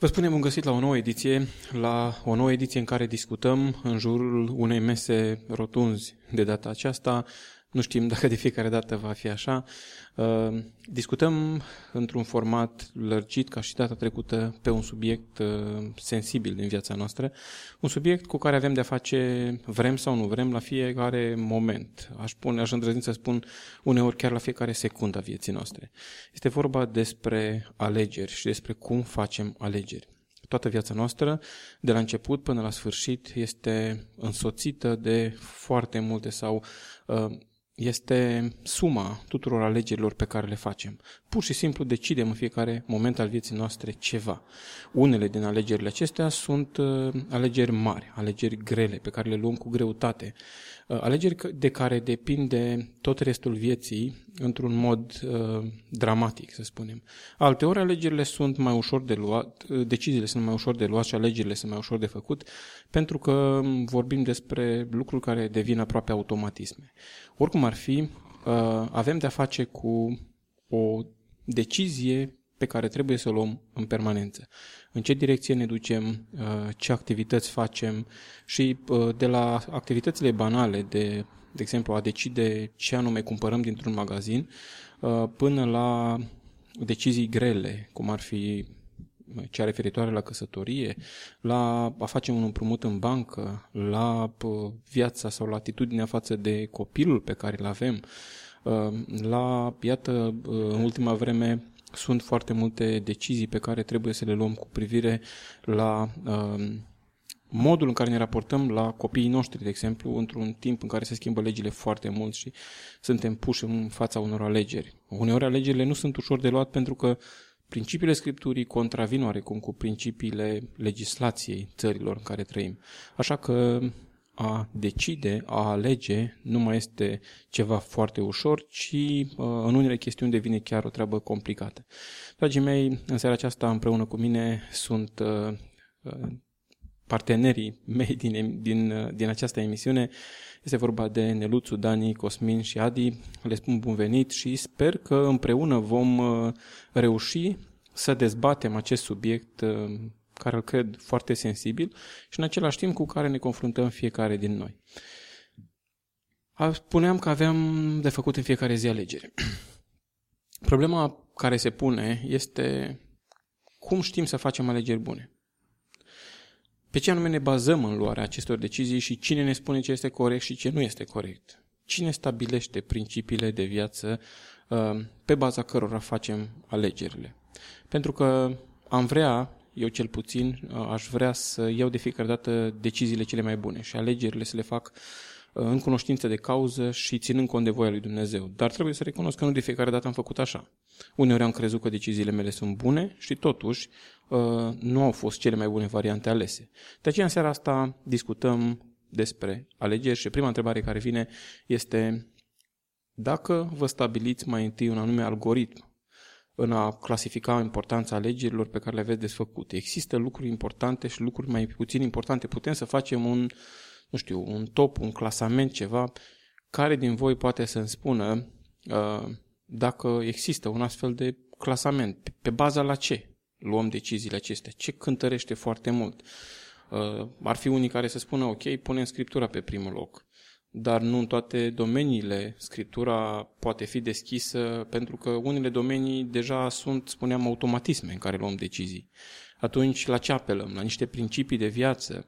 Vă spunem un găsit la o nouă ediție, la o nouă ediție în care discutăm în jurul unei mese rotunzi de data aceasta. Nu știm dacă de fiecare dată va fi așa. Uh, discutăm într-un format lărgit, ca și data trecută, pe un subiect uh, sensibil din viața noastră, un subiect cu care avem de-a face, vrem sau nu vrem, la fiecare moment. Aș, pune, aș îndrăzni să spun uneori chiar la fiecare secundă a vieții noastre. Este vorba despre alegeri și despre cum facem alegeri toată viața noastră, de la început până la sfârșit, este însoțită de foarte multe sau uh, este suma tuturor alegerilor pe care le facem. Pur și simplu decidem în fiecare moment al vieții noastre ceva. Unele din alegerile acestea sunt uh, alegeri mari, alegeri grele, pe care le luăm cu greutate, uh, alegeri de care depinde tot restul vieții într-un mod uh, dramatic, să spunem. Alteori alegerile sunt mai ușor de luat, uh, deciziile sunt mai ușor de luat și alegerile sunt mai ușor de făcut, pentru că vorbim despre lucruri care devin aproape automatisme. Oricum ar fi, uh, avem de-a face cu o decizie pe care trebuie să o luăm în permanență. În ce direcție ne ducem, uh, ce activități facem și uh, de la activitățile banale de de exemplu, a decide ce anume cumpărăm dintr-un magazin, uh, până la decizii grele, cum ar fi uh, cea referitoare la căsătorie, la a face un împrumut în bancă, la uh, viața sau la atitudinea față de copilul pe care îl avem, la, iată, în ultima vreme sunt foarte multe decizii pe care trebuie să le luăm cu privire la modul în care ne raportăm la copiii noștri, de exemplu, într-un timp în care se schimbă legile foarte mult și suntem puși în fața unor alegeri. Uneori alegerile nu sunt ușor de luat pentru că principiile Scripturii contravin oarecum cu principiile legislației țărilor în care trăim. Așa că a decide, a alege, nu mai este ceva foarte ușor, ci uh, în unele chestiuni devine chiar o treabă complicată. Dragii mei, în seara aceasta împreună cu mine sunt uh, uh, partenerii mei din, din, din această emisiune. Este vorba de Neluțu, Dani, Cosmin și Adi. Le spun bun venit și sper că împreună vom uh, reuși să dezbatem acest subiect uh, care îl cred foarte sensibil și în același timp cu care ne confruntăm fiecare din noi. Spuneam că aveam de făcut în fiecare zi alegeri. Problema care se pune este cum știm să facem alegeri bune. Pe ce anume ne bazăm în luarea acestor decizii și cine ne spune ce este corect și ce nu este corect? Cine stabilește principiile de viață uh, pe baza cărora facem alegerile? Pentru că am vrea, eu cel puțin, uh, aș vrea să iau de fiecare dată deciziile cele mai bune și alegerile să le fac uh, în cunoștință de cauză și ținând cont de voia lui Dumnezeu. Dar trebuie să recunosc că nu de fiecare dată am făcut așa. Uneori am crezut că deciziile mele sunt bune și totuși Uh, nu au fost cele mai bune variante alese. De aceea în seara asta discutăm despre alegeri și prima întrebare care vine este dacă vă stabiliți mai întâi un anume algoritm în a clasifica importanța alegerilor pe care le aveți desfăcute. Există lucruri importante și lucruri mai puțin importante. Putem să facem un, nu știu, un top, un clasament, ceva, care din voi poate să-mi spună uh, dacă există un astfel de clasament. Pe baza la ce? luăm deciziile acestea. Ce cântărește foarte mult? Uh, ar fi unii care să spună, ok, punem Scriptura pe primul loc. Dar nu în toate domeniile Scriptura poate fi deschisă, pentru că unele domenii deja sunt, spuneam, automatisme în care luăm decizii. Atunci, la ce apelăm? La niște principii de viață?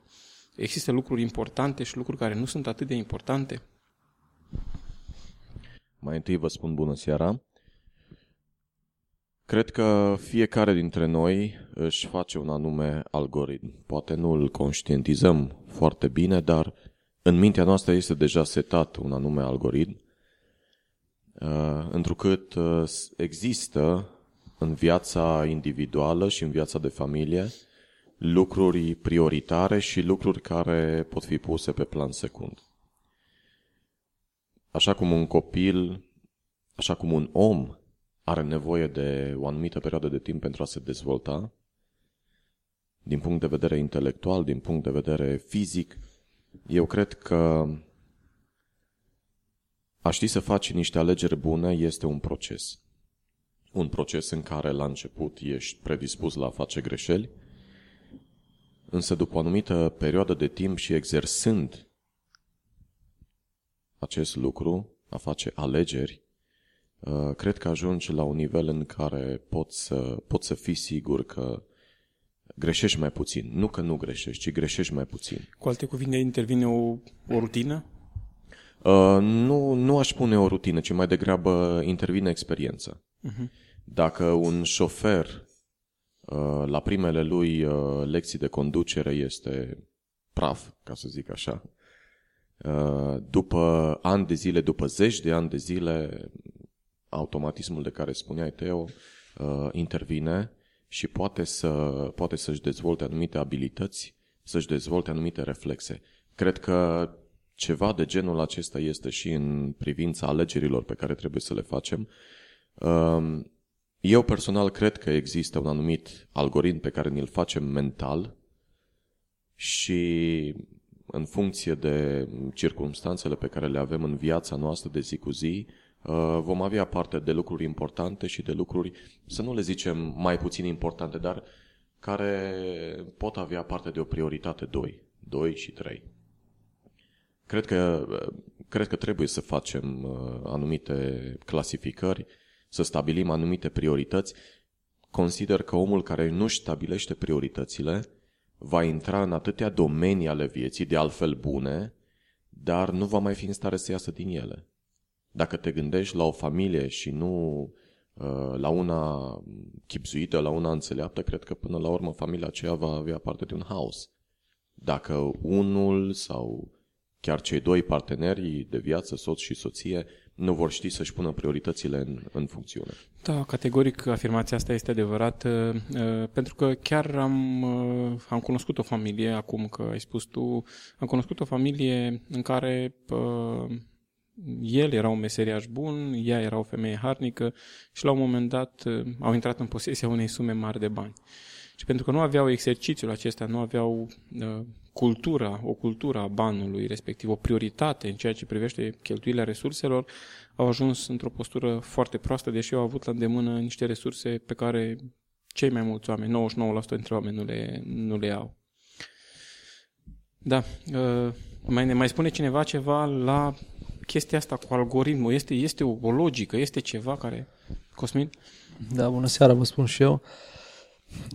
Există lucruri importante și lucruri care nu sunt atât de importante? Mai întâi vă spun bună seara. Cred că fiecare dintre noi își face un anume algoritm. Poate nu îl conștientizăm foarte bine, dar în mintea noastră este deja setat un anume algoritm, uh, întrucât uh, există în viața individuală și în viața de familie lucruri prioritare și lucruri care pot fi puse pe plan secund. Așa cum un copil, așa cum un om are nevoie de o anumită perioadă de timp pentru a se dezvolta, din punct de vedere intelectual, din punct de vedere fizic, eu cred că a ști să faci niște alegeri bune este un proces. Un proces în care la început ești predispus la a face greșeli, însă după o anumită perioadă de timp și exersând acest lucru, a face alegeri, uh, cred că ajungi la un nivel în care poți să, poți să fii sigur că greșești mai puțin. Nu că nu greșești, ci greșești mai puțin. Cu alte cuvinte, intervine o, o rutină? Uh, nu, nu aș spune o rutină, ci mai degrabă intervine experiența. Uh-huh. Dacă un șofer uh, la primele lui uh, lecții de conducere este praf, ca să zic așa, uh, după ani de zile, după zeci de ani de zile, automatismul de care spuneai, Teo, uh, intervine și poate, să, poate să-și dezvolte anumite abilități, să-și dezvolte anumite reflexe. Cred că ceva de genul acesta este și în privința alegerilor pe care trebuie să le facem. Um, eu personal cred că există un anumit algoritm pe care ni-l facem mental și în funcție de circumstanțele pe care le avem în viața noastră de zi cu zi, uh, vom avea parte de lucruri importante și de lucruri, să nu le zicem mai puțin importante, dar care pot avea parte de o prioritate 2, 2 și 3. Cred că, cred că trebuie să facem uh, anumite clasificări, să stabilim anumite priorități. Consider că omul care nu își stabilește prioritățile va intra în atâtea domenii ale vieții, de altfel bune, dar nu va mai fi în stare să iasă din ele. Dacă te gândești la o familie și nu uh, la una chipzuită, la una înțeleaptă, cred că până la urmă familia aceea va avea parte de un haos. Dacă unul sau chiar cei doi parteneri de viață, soț și soție, nu vor ști să-și pună prioritățile în, în funcțiune. Da, categoric afirmația asta este adevărată, uh, pentru că chiar am, uh, am cunoscut o familie, acum că ai spus tu, am cunoscut o familie în care uh, el era un meseriaș bun, ea era o femeie harnică și la un moment dat au intrat în posesia unei sume mari de bani. Și pentru că nu aveau exercițiul acesta, nu aveau uh, cultura, o cultură a banului, respectiv o prioritate în ceea ce privește cheltuirea resurselor, au ajuns într-o postură foarte proastă, deși au avut la îndemână niște resurse pe care cei mai mulți oameni, 99% dintre oameni nu le, nu le au. Da. Uh, mai, ne mai spune cineva ceva la chestia asta cu algoritmul? Este, este o, o logică? Este ceva care... Cosmin? Da, bună seara, vă spun și eu.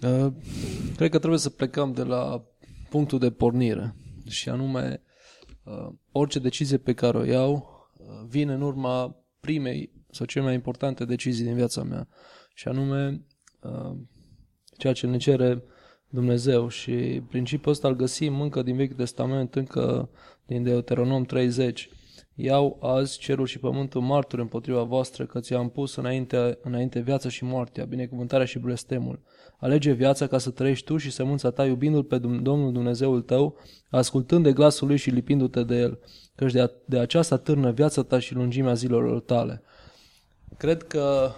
Uh, cred că trebuie să plecăm de la punctul de pornire și anume uh, orice decizie pe care o iau uh, vine în urma primei sau cele mai importante decizii din viața mea și anume ceea ce ne cere Dumnezeu și principiul ăsta îl găsim încă din Vechiul Testament, încă din Deuteronom 30 Iau azi cerul și pământul marturi împotriva voastră că ți-am pus înainte, înainte viața și moartea, binecuvântarea și blestemul. Alege viața ca să trăiești tu și sămânța ta iubindu-L pe Domnul Dumnezeul tău, ascultând de glasul Lui și lipindu-te de El, căci de, a, de aceasta târnă viața ta și lungimea zilelor tale. Cred că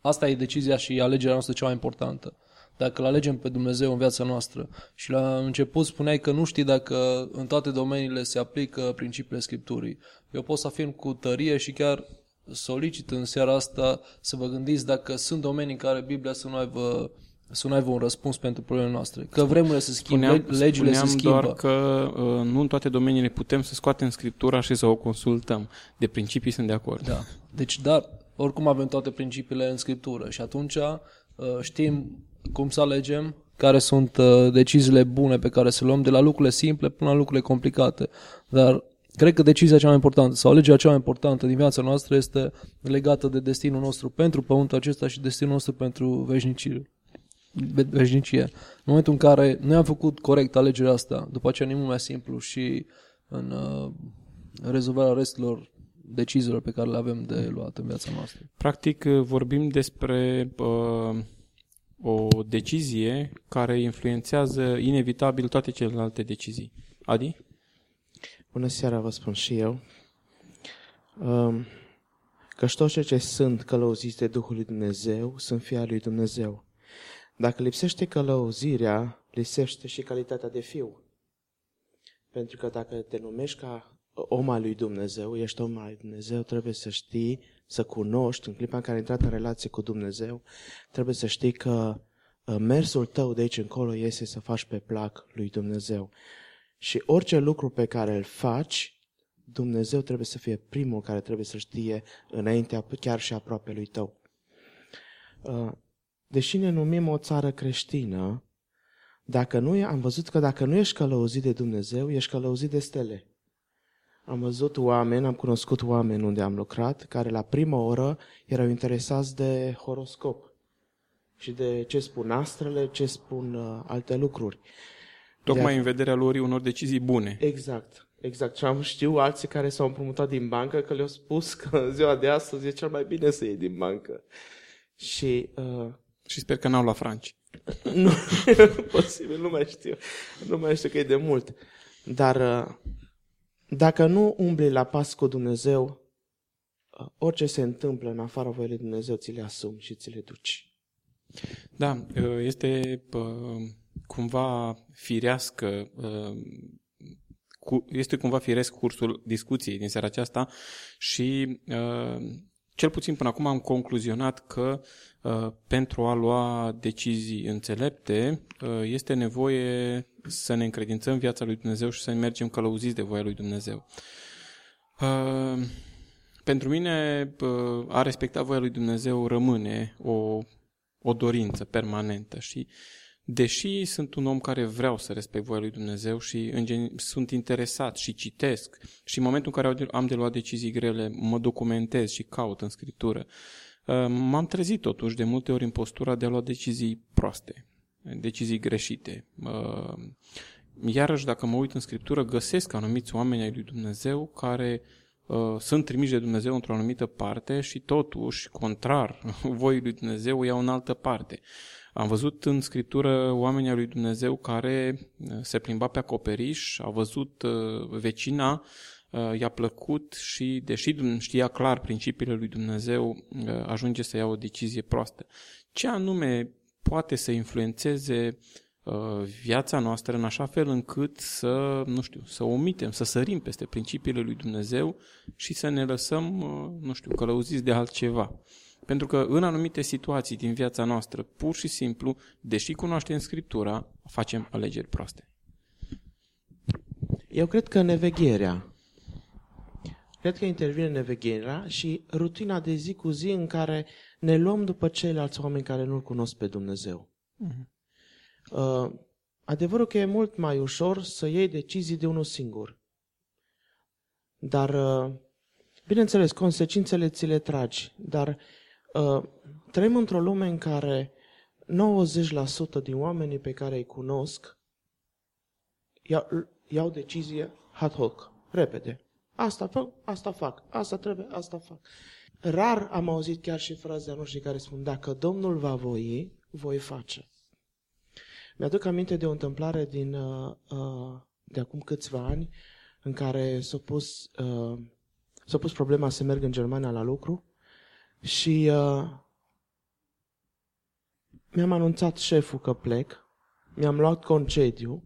asta e decizia și alegerea noastră cea mai importantă dacă îl alegem pe Dumnezeu în viața noastră. Și la început spuneai că nu știi dacă în toate domeniile se aplică principiile Scripturii. Eu pot să afirm cu tărie și chiar solicit în seara asta să vă gândiți dacă sunt domenii în care Biblia să nu aibă să nu aibă un răspuns pentru problemele noastre. Că vremurile se schimbă, spuneam, legile spuneam se schimbă. doar că uh, nu în toate domeniile putem să scoatem Scriptura și să o consultăm. De principii sunt de acord. Da. Deci, dar, oricum avem toate principiile în Scriptură și atunci uh, știm cum să alegem, care sunt uh, deciziile bune pe care să le luăm, de la lucrurile simple până la lucrurile complicate. Dar cred că decizia cea mai importantă sau alegerea cea mai importantă din viața noastră este legată de destinul nostru pentru pământul acesta și destinul nostru pentru veșnicie. veșnicie. În momentul în care noi am făcut corect alegerea asta, după aceea e mult mai simplu și în uh, rezolvarea restelor deciziilor pe care le avem de luat în viața noastră. Practic vorbim despre uh o decizie care influențează inevitabil toate celelalte decizii. Adi? Bună seara, vă spun și eu. Um, că toți cei ce sunt călăuziți de Duhul lui Dumnezeu sunt fii al lui Dumnezeu. Dacă lipsește călăuzirea, lipsește și calitatea de fiu. Pentru că dacă te numești ca om al lui Dumnezeu, ești om al lui Dumnezeu, trebuie să știi, să cunoști, în clipa în care ai intrat în relație cu Dumnezeu, trebuie să știi că uh, mersul tău de aici încolo este să faci pe plac lui Dumnezeu. Și orice lucru pe care îl faci, Dumnezeu trebuie să fie primul care trebuie să știe înaintea, chiar și aproape lui tău. Uh, deși ne numim o țară creștină, dacă nu, am văzut că dacă nu ești călăuzit de Dumnezeu, ești călăuzit de stele. Am văzut oameni, am cunoscut oameni unde am lucrat, care la prima oră erau interesați de horoscop și de ce spun astrele, ce spun uh, alte lucruri. Tocmai de în vederea lor unor decizii bune. Exact, exact. Și am știu alții care s-au împrumutat din bancă că le-au spus că în ziua de astăzi e cel mai bine să iei din bancă. Și uh, Și sper că n-au la franci. nu, posibil, nu mai știu. Nu mai știu că e de mult. Dar uh, dacă nu umbli la pas cu Dumnezeu, uh, orice se întâmplă în afara voii lui Dumnezeu, ți le asumi și ți le duci. Da, este uh, cumva firească, uh, cu- este cumva firesc cursul discuției din seara aceasta și uh, cel puțin până acum am concluzionat că uh, pentru a lua decizii înțelepte uh, este nevoie să ne încredințăm viața lui Dumnezeu și să mergem călăuziți de voia lui Dumnezeu. Uh, pentru mine, uh, a respecta voia lui Dumnezeu rămâne o, o dorință permanentă și deși sunt un om care vreau să respect voia lui Dumnezeu și în gen, sunt interesat și citesc și în momentul în care am de luat decizii grele, mă documentez și caut în scriptură, uh, m-am trezit totuși de multe ori în postura de a lua decizii proaste, decizii greșite. Uh, Iarăși, dacă mă uit în scriptură, găsesc anumiți oameni ai lui Dumnezeu care uh, sunt trimiși de Dumnezeu într-o anumită parte și totuși, contrar voii lui Dumnezeu, o iau în altă parte. Am văzut în scriptură oamenii ai lui Dumnezeu care uh, se plimba pe acoperiș, a văzut uh, vecina, uh, i-a plăcut și, deși Dumnezeu știa clar principiile lui Dumnezeu, uh, ajunge să ia o decizie proastă. Ce anume poate să influențeze uh, viața noastră în așa fel încât să, nu știu, să omitem, să sărim peste principiile lui Dumnezeu și să ne lăsăm, uh, nu știu, călăuziți de altceva. Pentru că în anumite situații din viața noastră, pur și simplu, deși cunoaștem Scriptura, facem alegeri proaste. Eu cred că nevegherea. Cred că intervine nevegherea și rutina de zi cu zi în care ne luăm după ceilalți oameni care nu-L cunosc pe Dumnezeu. Uh, adevărul că e mult mai ușor să iei decizii de unul singur. Dar, uh, bineînțeles, consecințele ți le tragi. Dar uh, trăim într-o lume în care 90% din oamenii pe care îi cunosc iau, iau decizie ad hoc, repede. Asta fac, asta fac, asta trebuie, asta fac. Rar am auzit chiar și fraze a noștri care spun, dacă Domnul va voi, voi face. Mi-aduc aminte de o întâmplare din, uh, uh, de acum câțiva ani în care s-a pus, uh, s-a pus problema să merg în Germania la lucru și uh, mi-am anunțat șeful că plec, mi-am luat concediu,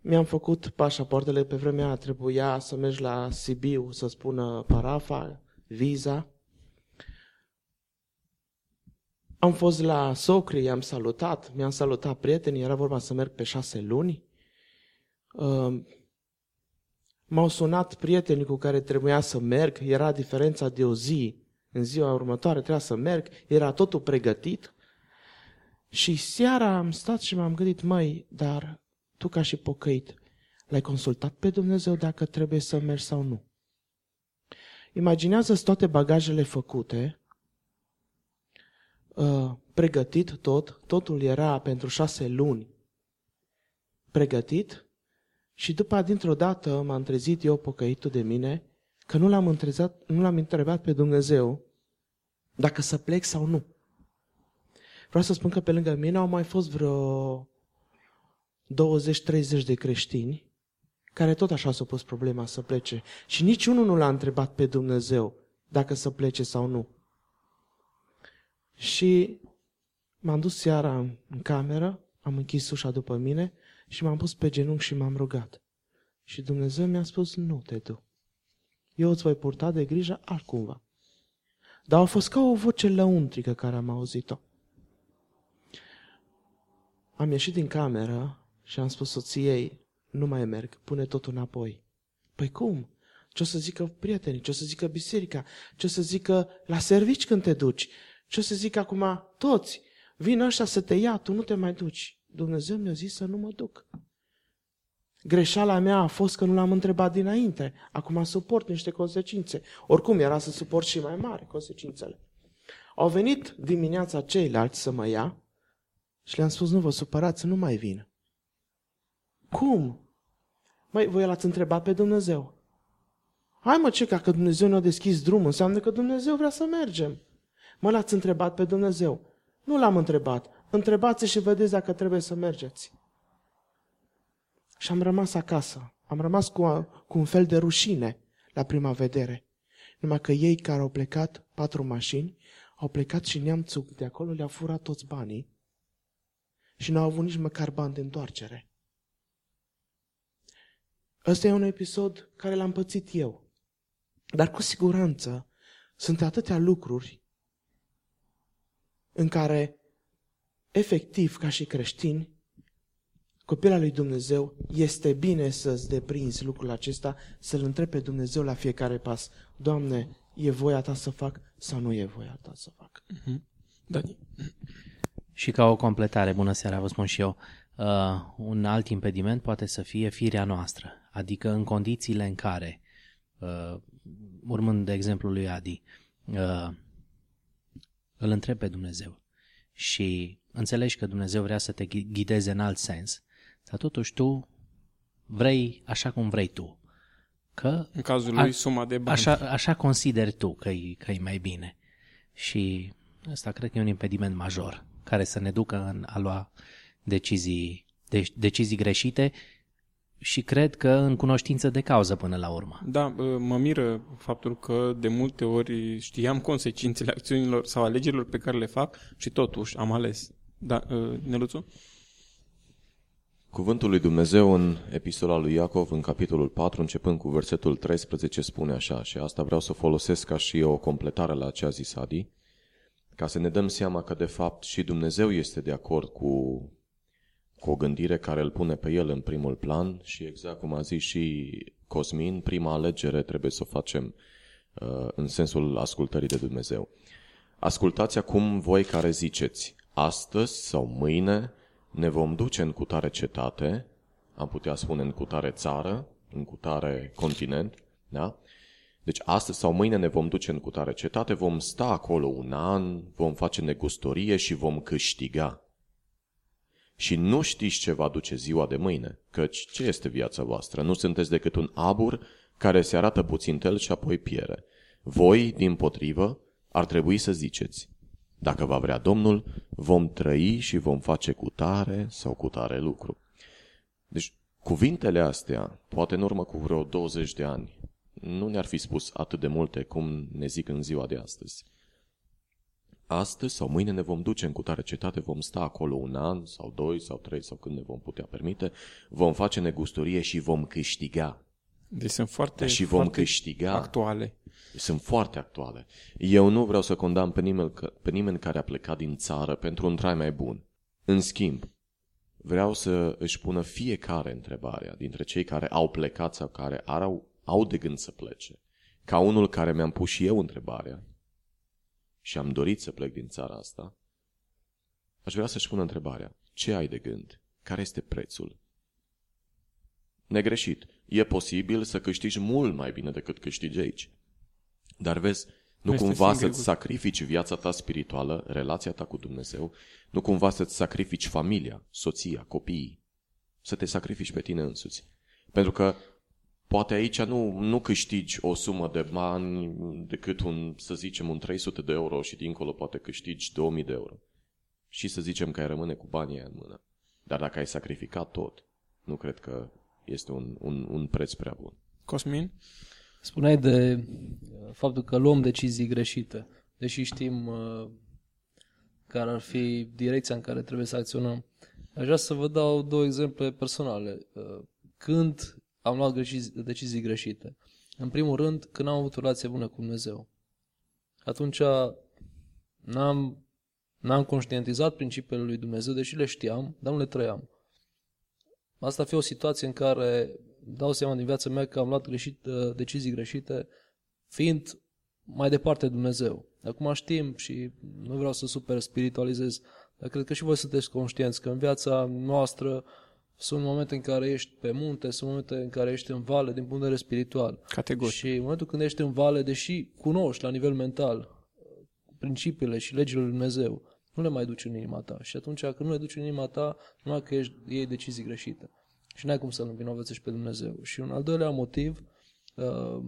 mi-am făcut pașapoartele, pe vremea aia trebuia să mergi la Sibiu să spună parafa, viza. Am fost la Socri, i-am salutat, mi-am salutat prietenii, era vorba să merg pe șase luni. Uh, M-au sunat prietenii cu care trebuia să merg, era diferența de o zi. În ziua următoare trebuia să merg, era totul pregătit. Și seara am stat și m-am gândit, mai, dar tu ca și pocăit, l-ai consultat pe Dumnezeu dacă trebuie să mergi sau nu? Imaginează toate bagajele făcute, uh, pregătit tot, totul era pentru șase luni pregătit și după dintr-o dată m-am trezit eu pocăitul de mine că nu l-am, întrebat, nu l-am întrebat pe Dumnezeu dacă să plec sau nu. Vreau să spun că pe lângă mine au mai fost vreo 20-30 de creștini care tot așa s-au pus problema să plece. Și niciunul nu l-a întrebat pe Dumnezeu dacă să plece sau nu. Și m-am dus seara în cameră, am închis ușa după mine și m-am pus pe genunchi și m-am rugat. Și Dumnezeu mi-a spus, nu te du. Eu îți voi purta de grijă altcumva. Dar a fost ca o voce lăuntrică care am auzit-o. am ieșit din cameră și am spus soției, nu mai merg, pune totul înapoi. Păi cum? Ce o să zică prietenii, ce o să zică biserica, ce o să zică la servici când te duci, ce o să zică acum toți. Vin ăștia să te ia, tu nu te mai duci. Dumnezeu mi-a zis să nu mă duc. Greșeala mea a fost că nu l-am întrebat dinainte. Acum suport niște consecințe. Oricum era să suport și mai mari consecințele. Au venit dimineața ceilalți să mă ia și le-am spus, nu vă supărați, nu mai vin. Cum? Măi, voi l-ați întrebat pe Dumnezeu. Hai mă, ce, că Dumnezeu ne-a deschis drumul, înseamnă că Dumnezeu vrea să mergem. Mă, l-ați întrebat pe Dumnezeu. Nu l-am întrebat. Întrebați și vedeți dacă trebuie să mergeți. Și am rămas acasă. Am rămas cu, cu un fel de rușine la prima vedere. Numai că ei care au plecat, patru mașini, au plecat și neamțul de acolo le-a furat toți banii și nu au avut nici măcar bani de întoarcere. Ăsta e un episod care l-am pățit eu. Dar cu siguranță sunt atâtea lucruri în care, efectiv, ca și creștini, copila lui Dumnezeu, este bine să-ți deprinzi lucrul acesta, să-L întrebi pe Dumnezeu la fiecare pas. Doamne, e voia Ta să fac sau nu e voia Ta să fac? Mm-hmm. Dani. Și ca o completare, bună seara, vă spun și eu, uh, un alt impediment poate să fie firea noastră, adică în condițiile în care, uh, urmând de exemplul lui Adi, uh, îl întreb pe Dumnezeu și înțelegi că Dumnezeu vrea să te ghideze în alt sens, dar totuși tu vrei așa cum vrei tu. Că în cazul lui, a, suma de bani. Așa, așa consideri tu că e, că e mai bine. Și ăsta cred că e un impediment major care să ne ducă în a lua decizii, de, decizii greșite și cred că în cunoștință de cauză până la urmă. Da, mă miră faptul că de multe ori știam consecințele acțiunilor sau alegerilor pe care le fac și totuși am ales. Da, Neluțu? Cuvântul lui Dumnezeu în epistola lui Iacov, în capitolul 4, începând cu versetul 13, spune așa, și asta vreau să folosesc ca și o completare la ce a zis Adi, ca să ne dăm seama că de fapt și Dumnezeu este de acord cu, cu o gândire care îl pune pe el în primul plan și exact cum a zis și Cosmin, prima alegere trebuie să o facem uh, în sensul ascultării de Dumnezeu. Ascultați acum voi care ziceți, astăzi sau mâine ne vom duce în cutare cetate, am putea spune în cutare țară, în cutare continent, da? Deci astăzi sau mâine ne vom duce în cutare cetate, vom sta acolo un an, vom face negustorie și vom câștiga. Și nu știți ce va duce ziua de mâine, căci ce este viața voastră? Nu sunteți decât un abur care se arată puțin tel și apoi piere. Voi, din potrivă, ar trebui să ziceți, dacă va vrea Domnul, vom trăi și vom face cu tare sau cu tare lucru. Deci, cuvintele astea, poate în urmă cu vreo 20 de ani, nu ne-ar fi spus atât de multe cum ne zic în ziua de astăzi. Astăzi sau mâine ne vom duce în cutare cetate, vom sta acolo un an sau doi sau trei sau când ne vom putea permite, vom face negustorie și vom câștiga. Deci sunt foarte, și vom foarte câștiga. actuale. Sunt foarte actuale. Eu nu vreau să condamn pe nimeni, pe nimeni care a plecat din țară pentru un trai mai bun. În schimb, vreau să își pună fiecare întrebarea dintre cei care au plecat sau care au, au de gând să plece. Ca unul care mi-am pus și eu întrebarea și am dorit să plec din țara asta, aș vrea să-și pună întrebarea. Ce ai de gând? Care este prețul? Negreșit. E posibil să câștigi mult mai bine decât câștigi aici. Dar vezi, nu, nu cumva să-ți sacrifici viața ta spirituală, relația ta cu Dumnezeu, nu cumva să-ți sacrifici familia, soția, copiii, să te sacrifici pe tine însuți. Pentru că poate aici nu, nu câștigi o sumă de bani decât un, să zicem, un 300 de euro și dincolo poate câștigi 2000 de euro. Și să zicem că ai rămâne cu banii în mână. Dar dacă ai sacrificat tot, nu cred că este un, un, un preț prea bun. Cosmin? Spuneai de uh, faptul că luăm decizii greșite, deși știm uh, care ar fi direcția în care trebuie să acționăm. Aș vrea să vă dau două exemple personale. Uh, când am luat decizii, decizii greșite. În primul rând, când am avut o relație bună cu Dumnezeu. Atunci n-am, N-am conștientizat principiile lui Dumnezeu, deși le știam, dar nu le trăiam. Asta fi o situație în care dau seama din viața mea că am luat greșit, uh, decizii greșite, fiind mai departe de Dumnezeu. Acum știm și nu vreau să super spiritualizez, dar cred că și voi sunteți conștienți că în viața noastră sunt momente în care ești pe munte, sunt momente în care ești în vale din punct de vedere spiritual. Categoric. Și în momentul când ești în vale, deși cunoști la nivel mental principiile și legile lui Dumnezeu, nu le mai duci în inima ta. Și atunci când nu le duci în inima ta, numai că ești, iei decizii greșite. Și n-ai cum să-L învinovățești pe Dumnezeu. Și un al doilea motiv, uh,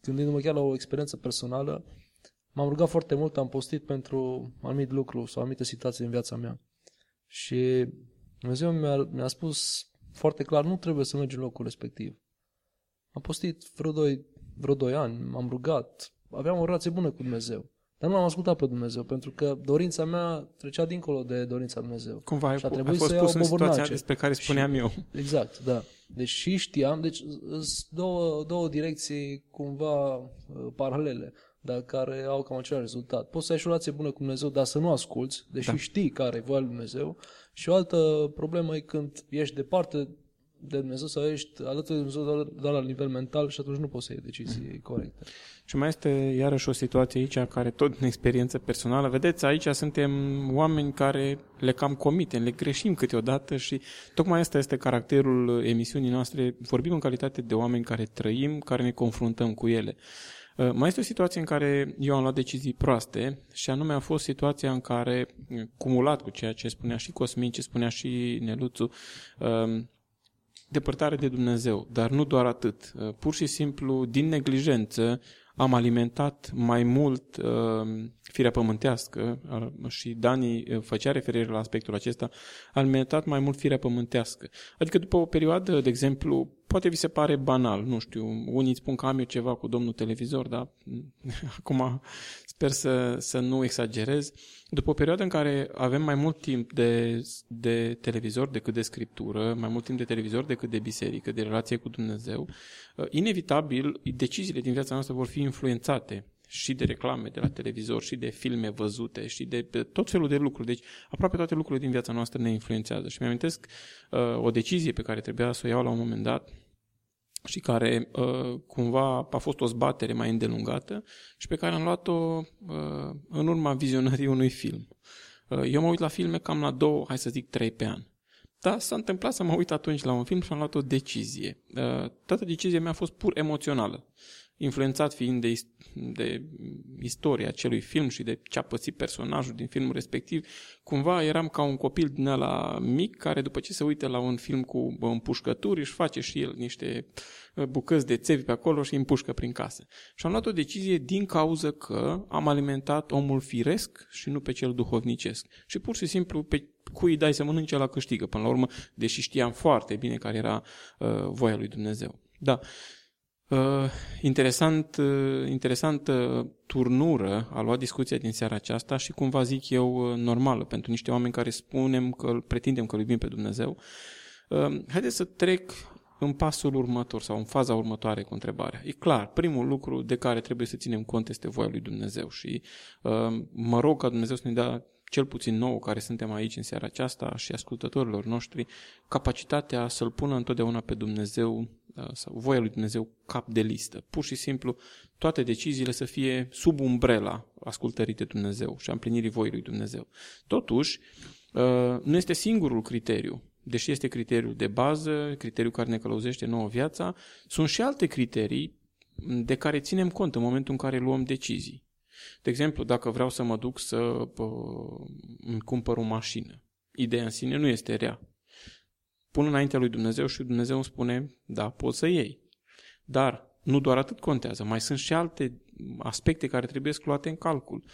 gândindu-mă chiar la o experiență personală, m-am rugat foarte mult, am postit pentru anumit lucru sau anumite situații în viața mea. Și Dumnezeu mi-a, mi-a spus foarte clar, nu trebuie să mergi în locul respectiv. Am postit vreo doi, vreo doi ani, m-am rugat, aveam o relație bună cu Dumnezeu. Dar nu am ascultat pe Dumnezeu, pentru că dorința mea trecea dincolo de dorința Dumnezeu. Cumva ai, și a ai trebuit fost să pus iau în situația bobornace. despre care spuneam Și- eu. Exact, da. Deci și știam, deci sunt două, două direcții cumva uh, paralele, dar care au cam același rezultat. Poți să ai și o relație bună cu Dumnezeu, dar să nu asculți, deși Da. știi care e voia lui Dumnezeu. Și o altă problemă e când ești departe de Dumnezeu sau ești alături de Dumnezeu doar, doar la nivel mental și atunci nu poți să iei decizii corecte. Și mai este iarăși o situație aici care tot în experiență personală. Vedeți, aici suntem oameni care le cam comitem, le greșim câteodată și tocmai asta este caracterul emisiunii noastre. Vorbim în calitate de oameni care trăim, care ne confruntăm cu ele. Uh, Mai este o situație în care eu am luat decizii proaste și anume a fost situația în care, uh, cumulat cu ceea ce spunea și Cosmin, ce spunea și Neluțu, uh, depărtare de Dumnezeu, dar nu doar atât. Uh, Pur și simplu, din neglijență, am alimentat mai mult uh, firea pământească uh, și Dani uh, făcea referire la aspectul acesta, a alimentat mai mult firea pământească. Adică după o perioadă, de exemplu, poate vi se pare banal, nu știu, unii îți spun că am eu ceva cu domnul televizor, dar acum sper să, să nu exagerez. După o perioadă în care avem mai mult timp de, de televizor decât de scriptură, mai mult timp de televizor decât de biserică, de relație cu Dumnezeu, uh, inevitabil deciziile din viața noastră vor fi influențate și de reclame de la televizor, și de filme văzute, și de de tot felul de lucruri. Deci, aproape toate lucrurile din viața noastră ne influențează. Și mi-amintesc uh, o decizie pe care trebuia să o iau la un moment dat, și care uh, cumva a fost o zbatere mai îndelungată și pe care am luat-o uh, în urma vizionării unui film. Uh, eu mă uit la filme cam la două, hai să zic trei pe an. Da, s-a întâmplat să mă uit atunci la un film și am luat o decizie. Uh, toată decizia mea a fost pur emoțională, influențat fiind de, is- de istoria acelui film și de ce a pățit personajul din filmul respectiv. Cumva eram ca un copil din ăla mic care după ce se uită la un film cu bă, împușcături își face și el niște uh, bucăți de țevi pe acolo și îi împușcă prin casă. Și am luat o decizie din cauză că am alimentat omul firesc și nu pe cel duhovnicesc. Și pur și simplu pe cui îi dai să mănânce la câștigă până la urmă, deși știam foarte bine care era uh, voia lui Dumnezeu. Da. Uh, interesant, uh, interesantă turnură a luat discuția din seara aceasta și cumva zic eu uh, normală pentru niște oameni care spunem că pretindem că îl iubim pe Dumnezeu. Uh, haideți să trec în pasul următor sau în faza următoare cu întrebarea. E clar, primul lucru de care trebuie să ținem cont este voia lui Dumnezeu și uh, mă rog ca Dumnezeu să ne dea cel puțin nouă care suntem aici în seara aceasta și ascultătorilor noștri, capacitatea să-L pună întotdeauna pe Dumnezeu uh, sau voia lui Dumnezeu cap de listă. Pur și simplu toate deciziile să fie sub umbrela ascultării de Dumnezeu și a împlinirii voii lui Dumnezeu. Totuși, uh, nu este singurul criteriu deși este criteriul de bază, criteriul care ne călăuzește nouă viața, sunt și alte criterii de care ținem cont în momentul în care luăm decizii. De exemplu, dacă vreau să mă duc să pă, îmi cumpăr o mașină, ideea în sine nu este rea. Pun înaintea lui Dumnezeu și Dumnezeu îmi spune, da, poți să iei. Dar nu doar atât contează, mai sunt și alte aspecte care trebuie luate în calcul.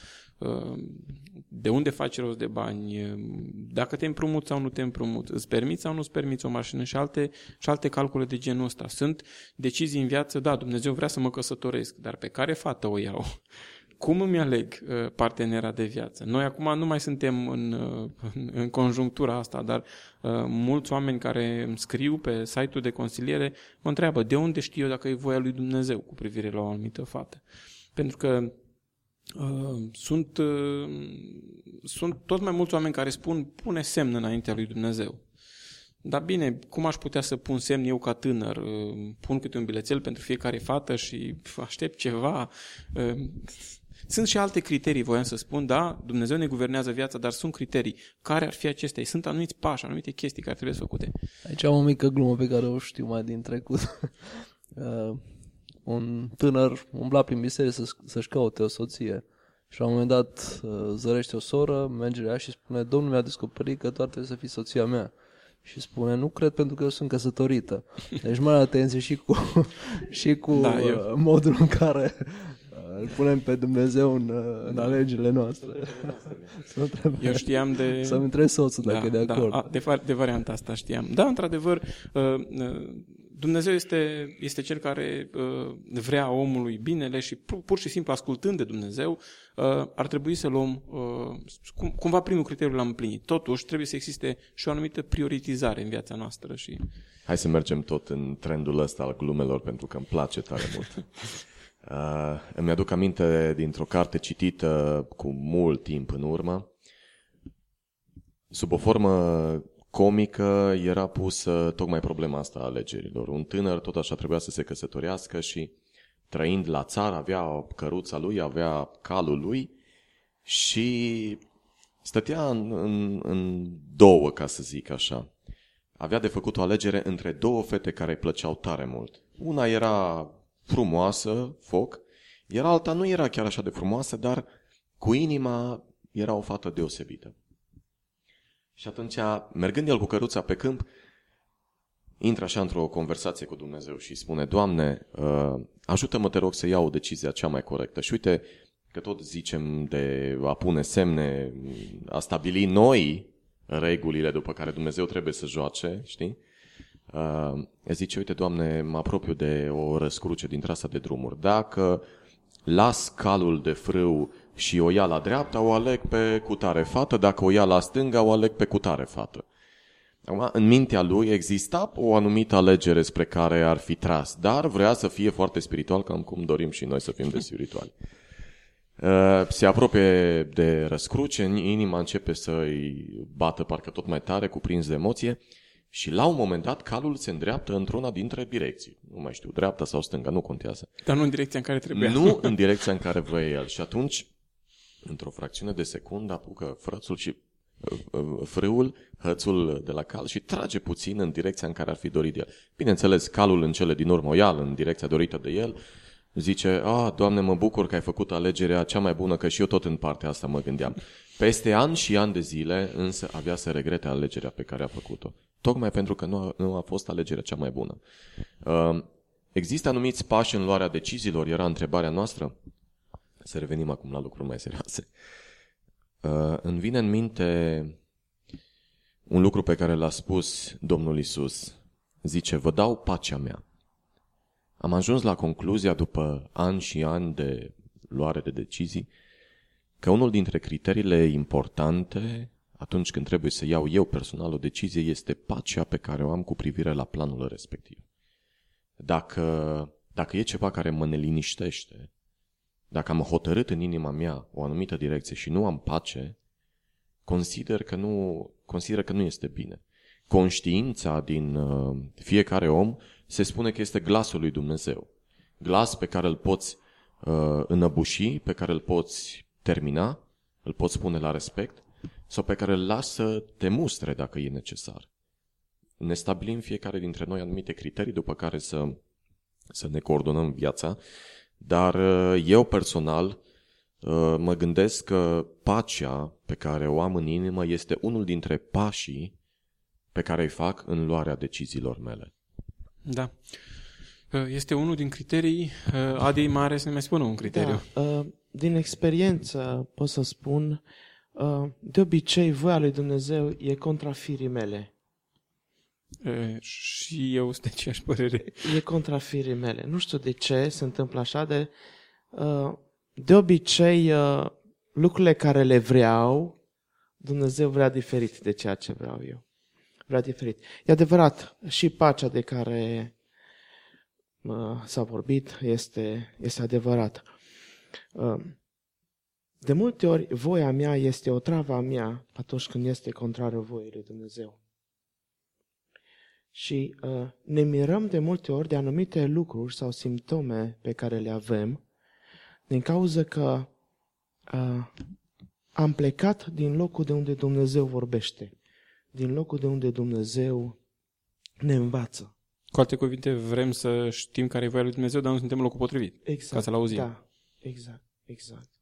De unde faci rost de bani, dacă te împrumuți sau nu te împrumuți, îți permiți sau nu îți permiți o mașină și alte, și alte calcule de genul ăsta. Sunt decizii în viață, da, Dumnezeu vrea să mă căsătoresc, dar pe care fată o iau? Cum îmi aleg uh, partenera de viață? Noi acum nu mai suntem în, uh, în, în conjunctura asta, dar uh, mulți oameni care îmi scriu pe site-ul de consiliere mă întreabă de unde știu eu dacă e voia lui Dumnezeu cu privire la o anumită fată. Pentru că Uh, sunt, uh, sunt tot mai mulți oameni care spun pune semn înaintea lui Dumnezeu. Dar bine, cum aș putea să pun semn eu ca tânăr? Uh, pun câte un bilețel pentru fiecare fată și aștept ceva. Sunt și alte criterii, voiam să spun, da, Dumnezeu ne guvernează viața, dar sunt criterii. Care ar fi acestea? Sunt anumiți pași, anumite chestii care trebuie făcute. Aici am o mică glumă pe care o știu mai din trecut. uh, un tânăr umbla prin biserică să, să-și caute o soție și la un moment dat uh, zărește o soră, merge la ea și spune Domnul mi-a descoperit că tu ar trebui să fii soția mea. Și spune, nu cred pentru că eu sunt căsătorită. Deci mai atenție și cu, și cu da, eu... Uh, modul în care uh, îl punem pe Dumnezeu în, în da. alegerile noastre. să eu știam de... Să-mi întreb soțul dacă da, e de da. acord. Da, de, de varianta asta știam. Da, într-adevăr, Dumnezeu este, este cel care uh, vrea omului binele și pur și simplu ascultând de Dumnezeu uh, ar trebui să luăm, uh, cum, cumva primul criteriu l-am împlinit. Totuși trebuie să existe și o anumită prioritizare în viața noastră. și. Hai să mergem tot în trendul ăsta al glumelor pentru că îmi place tare mult. Uh, îmi aduc aminte dintr-o carte citită cu mult timp în urmă, sub o formă comică era pusă tocmai problema asta a alegerilor. Un tânăr tot așa trebuia să se căsătorească și trăind la țară avea căruța lui, avea calul lui și stătea în, în, în două, ca să zic așa. Avea de făcut o alegere între două fete care îi plăceau tare mult. Una era frumoasă, foc, iar alta nu era chiar așa de frumoasă, dar cu inima era o fată deosebită. Și atunci, mergând el cu căruța pe câmp, intră așa într-o conversație cu Dumnezeu și spune, Doamne, uh, ajută-mă, te rog, să iau decizia cea mai corectă. Și uite că tot zicem de a pune semne, a stabili noi regulile după care Dumnezeu trebuie să joace, știi? Uh, zice, uite, Doamne, mă apropiu de o răscruce dintre asta de drumuri. Dacă las calul de frâu și o ia la dreapta, o aleg pe cutare fată, dacă o ia la stânga, o aleg pe cutare fată. Acum, în mintea lui exista o anumită alegere spre care ar fi tras, dar vrea să fie foarte spiritual, cam cum dorim și noi să fim de spirituali. Uh, se apropie de răscruce, inima începe să-i bată parcă tot mai tare, cuprins de emoție, și la un moment dat calul se îndreaptă într-una dintre direcții. Nu mai știu, dreapta sau stânga, nu contează. Dar nu în direcția în care trebuie. Nu în direcția în care voia el. Și atunci într-o fracțiune de secundă apucă frățul și uh, uh, frâul, hățul de la cal și trage puțin în direcția în care ar fi dorit el. Bineînțeles, calul în cele din urmă o ia în direcția dorită de el, zice, a, Doamne, mă bucur că ai făcut alegerea cea mai bună, că și eu tot în partea asta mă gândeam. Peste ani și ani de zile, însă, avea să regrete alegerea pe care a făcut-o. Tocmai pentru că nu a, nu a fost alegerea cea mai bună. Uh, există anumiți pași în luarea deciziilor, era întrebarea noastră. Să revenim acum la lucruri mai serioase. Uh, îmi vine în minte un lucru pe care l-a spus Domnul Isus. Zice, vă dau pacea mea. Am ajuns la concluzia, după ani și ani de luare de decizii, că unul dintre criteriile importante atunci când trebuie să iau eu personal o decizie este pacea pe care o am cu privire la planul respectiv. Dacă, dacă e ceva care mă neliniștește, dacă am hotărât în inima mea o anumită direcție și nu am pace, consider că nu, consider că nu este bine. Conștiința din uh, fiecare om se spune că este glasul lui Dumnezeu. Glas pe care îl poți uh, înăbuși, pe care îl poți termina, îl poți pune la respect sau pe care îl lasă te mustre dacă e necesar. Ne stabilim fiecare dintre noi anumite criterii după care să, să ne coordonăm viața dar uh, eu personal uh, mă gândesc că pacea pe care o am în inimă este unul dintre pașii pe care îi fac în luarea deciziilor mele. Da. Uh, este unul din criterii. Adi Mare să ne mai spună un criteriu. Da. Din experiență pot să spun, de obicei voia lui Dumnezeu e contra firii mele. E, și eu sunt de aceeași părere. E contra firii mele. Nu știu de ce se întâmplă așa, de, de obicei lucrurile care le vreau, Dumnezeu vrea diferit de ceea ce vreau eu. Vrea diferit. E adevărat, și pacea de care s-a vorbit este, este adevărat. De multe ori, voia mea este o travă a mea atunci când este contrară voii lui Dumnezeu. Și uh, ne mirăm de multe ori de anumite lucruri sau simptome pe care le avem din cauza că uh, am plecat din locul de unde Dumnezeu vorbește, din locul de unde Dumnezeu ne învață. Cu alte cuvinte, vrem să știm care e voia lui Dumnezeu, dar nu suntem în locul potrivit. Exact. Ca să-l auzim. Da, exact, exact.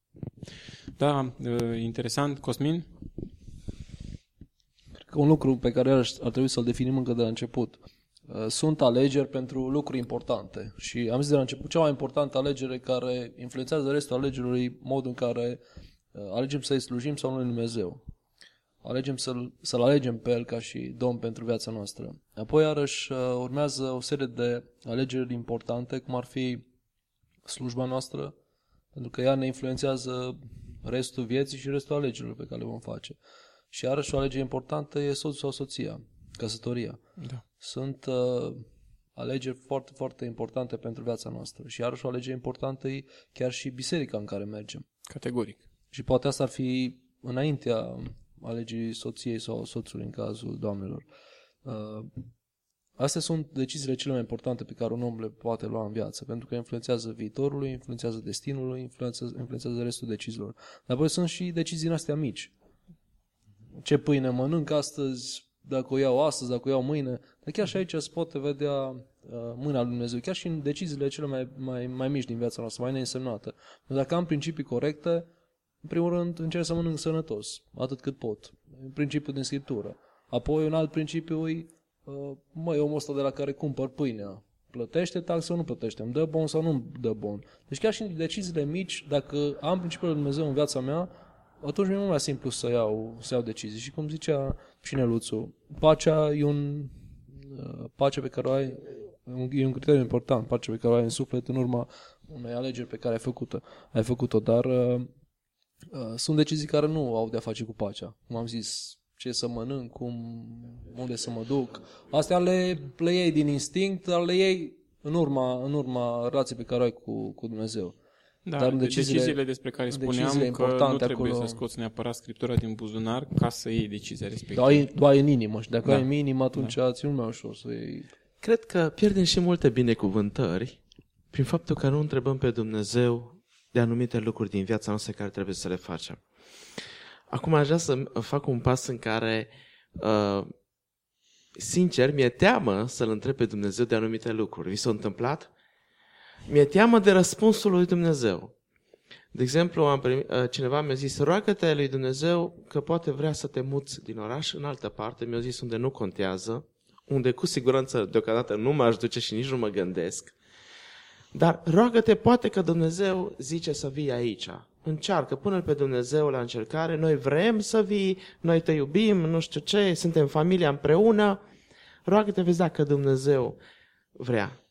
Da, uh, interesant. Cosmin? Cred că un lucru pe care ar ar trebui să-l definim încă de la început. Uh, Sunt alegeri pentru lucruri importante și am zis de la început, cea mai importantă alegere care influențează restul alegerilor e modul în care uh, alegem să-i slujim sau nu lui Dumnezeu. Alegem să-l, să-l alegem pe El ca și Domn pentru viața noastră. Apoi, iarăși, uh, urmează o serie de alegeri importante, cum ar fi slujba noastră, pentru că ea ne influențează restul vieții și restul alegerilor pe care le vom face. Și iarăși o alegere importantă e soțul sau soția, căsătoria. Da. Sunt uh, alegeri foarte, foarte importante pentru viața noastră. Și iarăși o alegere importantă e chiar și biserica în care mergem. Categoric. Și poate asta ar fi înaintea alegerii soției sau soțului în cazul doamnelor. Uh, Astea sunt deciziile cele mai importante pe care un om le poate lua în viață, pentru că influențează viitorul, influențează destinul, influențează, influențează restul deciziilor. Dar apoi sunt și decizii din astea mici. Ce pâine mănânc astăzi, dacă o iau astăzi, dacă o iau mâine. Dar chiar și aici se poate vedea uh, mâna lui Dumnezeu, chiar și în deciziile cele mai, mai, mai mici din viața noastră, mai neînsemnate. Dacă am principii corecte, în primul rând încerc să mănânc sănătos, atât cât pot. În principiul din Scriptură. Apoi un alt principiu e, uh, măi, omul ăsta de la care cumpăr pâinea, plătește tax sau nu plătește, îmi dă bon sau nu îmi dă bon. Deci chiar și în deciziile mici, dacă am principiul lui Dumnezeu în viața mea, atunci mi-e mult mai simplu să iau, să iau decizii. Și cum zicea și Neluțu, pacea e un, uh, pacea pe care o ai, e un criteriu important, pacea pe care o ai în suflet în urma unei alegeri pe care ai făcut-o. Ai făcut-o, dar uh, uh, sunt decizii care nu au de-a face cu pacea. Cum am zis, ce să mănânc, cum, unde să mă duc. Astea le, le iei din instinct, dar le iei în urma, în urma rației pe care o ai cu, cu Dumnezeu. Da, Dar Dar în deciziile, deciziile- deciziile despre care în spuneam deciziile că nu importante trebuie acolo- să scoți neapărat scriptura din buzunar ca să iei decizia respectivă. Dar ai, tu ai în inimă și dacă Da. ai în inimă, atunci da. ți mult mai ușor să iei. Cred că pierdem și multe binecuvântări prin faptul că nu întrebăm pe Dumnezeu de anumite lucruri din viața noastră care trebuie să le facem. Acum aș vrea să fac un pas în care, uh, sincer, mi-e teamă să-L întreb pe Dumnezeu de anumite lucruri. Vi s-a întâmplat? Mi-e teamă de răspunsul lui Dumnezeu. De exemplu, am primit, uh, cineva mi-a zis, roagă-te lui Dumnezeu că poate vrea să te muți din oraș în altă parte. Mi-a zis unde nu contează, unde cu siguranță deocamdată nu m-aș duce și nici nu mă gândesc. Dar roagă-te, poate că Dumnezeu zice să vii aici. Încearcă, pune pe Dumnezeu la încercare. Noi vrem să vii, noi te iubim, nu știu ce, suntem familia împreună. Roagă-te, vezi dacă Dumnezeu vrea.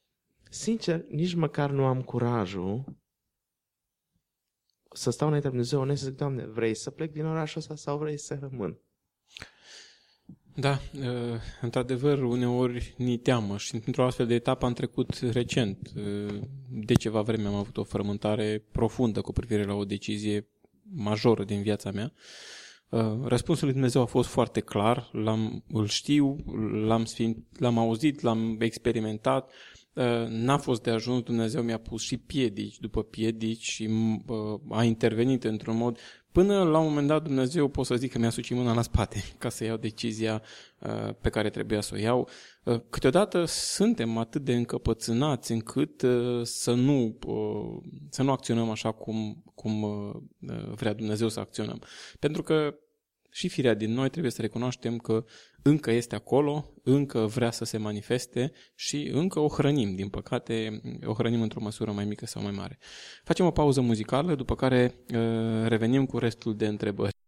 Sincer, nici măcar nu am curajul să stau înaintea lui Dumnezeu onest și să zic, Doamne, vrei să plec din orașul ăsta sau vrei să rămân? Da, uh, într-adevăr, uneori ni teamă și într-o astfel de etapă am trecut recent. Uh, De ceva vreme am avut o frământare profundă cu privire la o decizie majoră din viața mea. Uh, Răspunsul lui Dumnezeu a fost foarte clar, l-am, îl știu, l-am, sfint, l-am auzit, l-am experimentat, Uh, n-a fost de ajuns, Dumnezeu mi-a pus și piedici după piedici și uh, a intervenit într-un mod Până la un moment dat Dumnezeu pot să zic că mi-a sucit mâna la spate ca să iau decizia uh, pe care trebuia să o iau. Uh, câteodată suntem atât de încăpățânați încât uh, să nu, uh, să nu acționăm așa cum, cum uh, vrea Dumnezeu să acționăm. Pentru că și firea din noi trebuie să recunoaștem că încă este acolo, încă vrea să se manifeste și încă o hrănim, din păcate, o hrănim într-o măsură mai mică sau mai mare. Facem o pauză muzicală, după care uh, revenim cu restul de întrebări.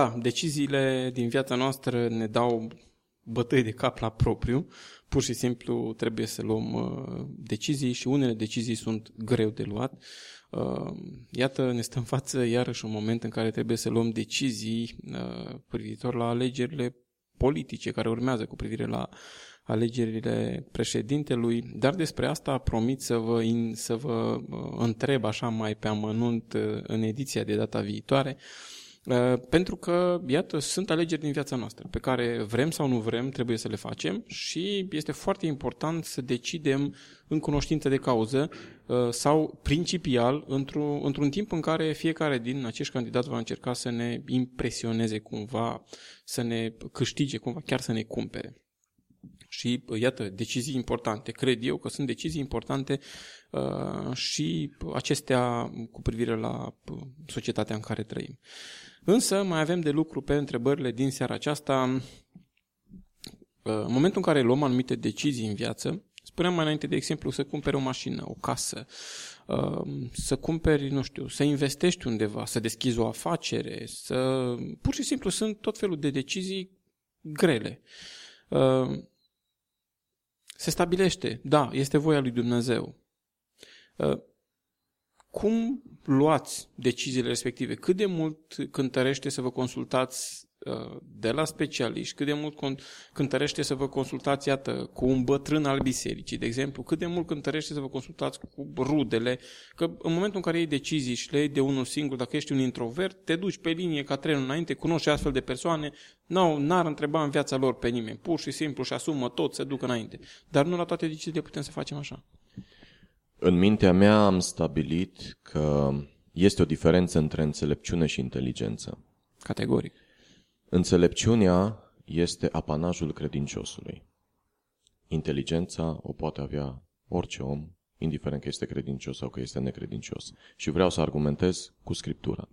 Da, deciziile din viața noastră ne dau bătăi de cap la propriu. Pur și simplu trebuie să luăm uh, decizii și unele decizii sunt greu de luat. Uh, iată, ne stăm față iarăși un moment în care trebuie să luăm decizii uh, privitor la alegerile politice care urmează cu privire la alegerile președintelui, dar despre asta promit să vă, in, să vă uh, întreb așa mai pe amănunt uh, în ediția de data viitoare. Uh, pentru că, iată, sunt alegeri din viața noastră pe care vrem sau nu vrem, trebuie să le facem și este foarte important să decidem în cunoștință de cauză sau principial într-un, într-un timp în care fiecare din acești candidați va încerca să ne impresioneze cumva, să ne câștige cumva, chiar să ne cumpere. Și iată, decizii importante. Cred eu că sunt decizii importante uh, și acestea cu privire la societatea în care trăim. Însă mai avem de lucru pe întrebările din seara aceasta. în momentul în care luăm anumite decizii în viață, spuneam mai înainte, de exemplu, să cumperi o mașină, o casă, să cumperi, nu știu, să investești undeva, să deschizi o afacere, să... Pur și simplu sunt tot felul de decizii grele se stabilește, da, este voia lui Dumnezeu. Uh, cum luați deciziile respective? Cât de mult cântărește să vă consultați uh, de la specialiști, cât de mult cântărește să vă consultați, iată, cu un bătrân al bisericii, de exemplu, cât de mult cântărește să vă consultați cu rudele, că în momentul în care iei decizii și le iei de unul singur, dacă ești un introvert, te duci pe linie ca trenul înainte, cunoști astfel de persoane, nu, n-ar întreba în viața lor pe nimeni, pur și simplu și asumă tot, se duc înainte. Dar nu la toate deciziile putem să facem așa. În mintea mea am stabilit că este o diferență între înțelepciune și inteligență. Categoric. Înțelepciunea este apanajul credinciosului. Inteligența o poate avea orice om, indiferent că este credincios sau că este necredincios. Și vreau să argumentez cu Scriptura.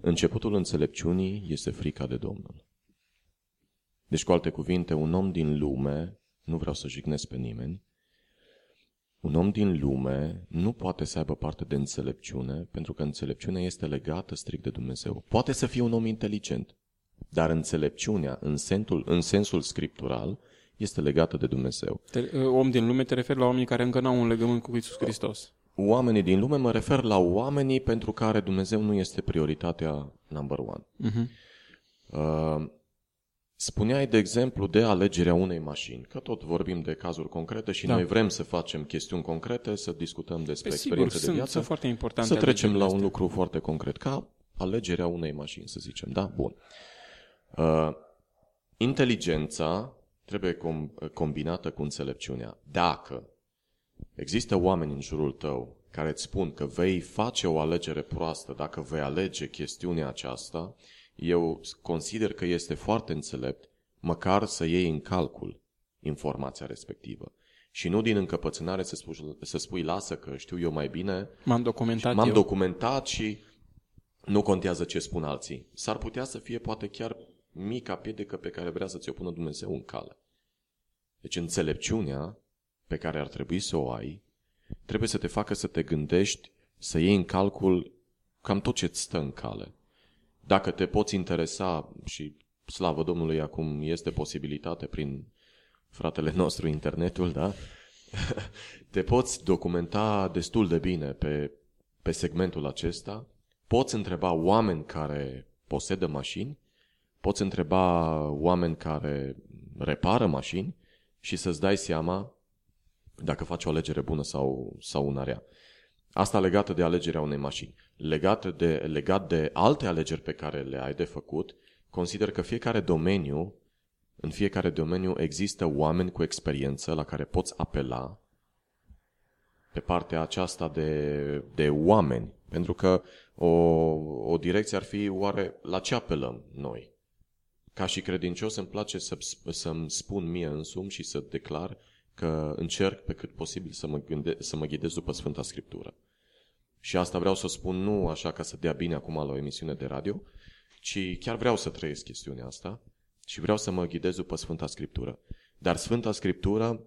Începutul înțelepciunii este frica de Domnul. Deci, cu alte cuvinte, un om din lume, nu vreau să jignesc pe nimeni, un om din lume nu poate să aibă parte de înțelepciune, pentru că înțelepciunea este legată strict de Dumnezeu. Poate să fie un om inteligent, dar înțelepciunea, în sensul, în sensul scriptural, este legată de Dumnezeu. Te, om din lume te referi la oamenii care încă n-au un legământ cu Isus Hristos. Oamenii din lume mă refer la oamenii pentru care Dumnezeu nu este prioritatea number one. Uh-huh. Uh, Spuneai, de exemplu, de alegerea unei mașini, că tot vorbim de cazuri concrete și da. noi vrem să facem chestiuni concrete, să discutăm despre experiențe de sunt, viață. Sunt foarte importante să trecem la un lucru foarte concret, ca alegerea unei mașini, să zicem. Da? Bun. Uh, inteligența trebuie com- combinată cu înțelepciunea. Dacă există oameni în jurul tău care îți spun că vei face o alegere proastă dacă vei alege chestiunea aceasta, eu consider că este foarte înțelept măcar să iei în calcul informația respectivă. Și nu din încăpățânare să spui, să spui lasă că știu eu mai bine. M-am documentat M-am eu. documentat și nu contează ce spun alții. S-ar putea să fie poate chiar mica piedică pe care vrea să ți-o pună Dumnezeu în cale. Deci înțelepciunea pe care ar trebui să o ai trebuie să te facă să te gândești, să iei în calcul cam tot ce îți stă în cale. Dacă te poți interesa și slavă Domnului acum este posibilitate prin fratele nostru internetul, da? Te poți documenta destul de bine pe, pe segmentul acesta, poți întreba oameni care posedă mașini, poți întreba oameni care repară mașini și să-ți dai seama dacă faci o alegere bună sau, sau una rea. Asta legată de alegerea unei mașini. Legat de, legat de alte alegeri pe care le ai de făcut, consider că fiecare domeniu, în fiecare domeniu există oameni cu experiență la care poți apela pe partea aceasta de, de oameni. Pentru că o, o direcție ar fi oare la ce apelăm noi? Ca și credincios îmi place să, să-mi spun mie însumi și să declar că încerc pe cât posibil să mă, gânde, să mă ghidez după Sfânta Scriptură. Și asta vreau să spun nu așa ca să dea bine acum la o emisiune de radio, ci chiar vreau să trăiesc chestiunea asta și vreau să mă ghidez după Sfânta Scriptură. Dar Sfânta Scriptură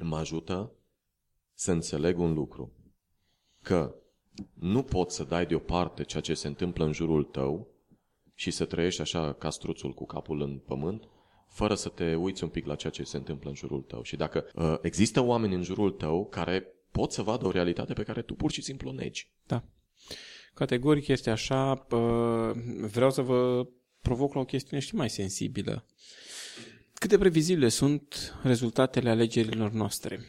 mă ajută să înțeleg un lucru, că nu poți să dai deoparte ceea ce se întâmplă în jurul tău și să trăiești așa ca struțul cu capul în pământ, fără să te uiți un pic la ceea ce se întâmplă în jurul tău. Și dacă uh, există oameni în jurul tău care pot să vadă o realitate pe care tu pur și simplu o negi. Da. Categoric este așa, uh, vreau să vă provoc la o chestiune și mai sensibilă. Cât de previzibile sunt rezultatele alegerilor noastre?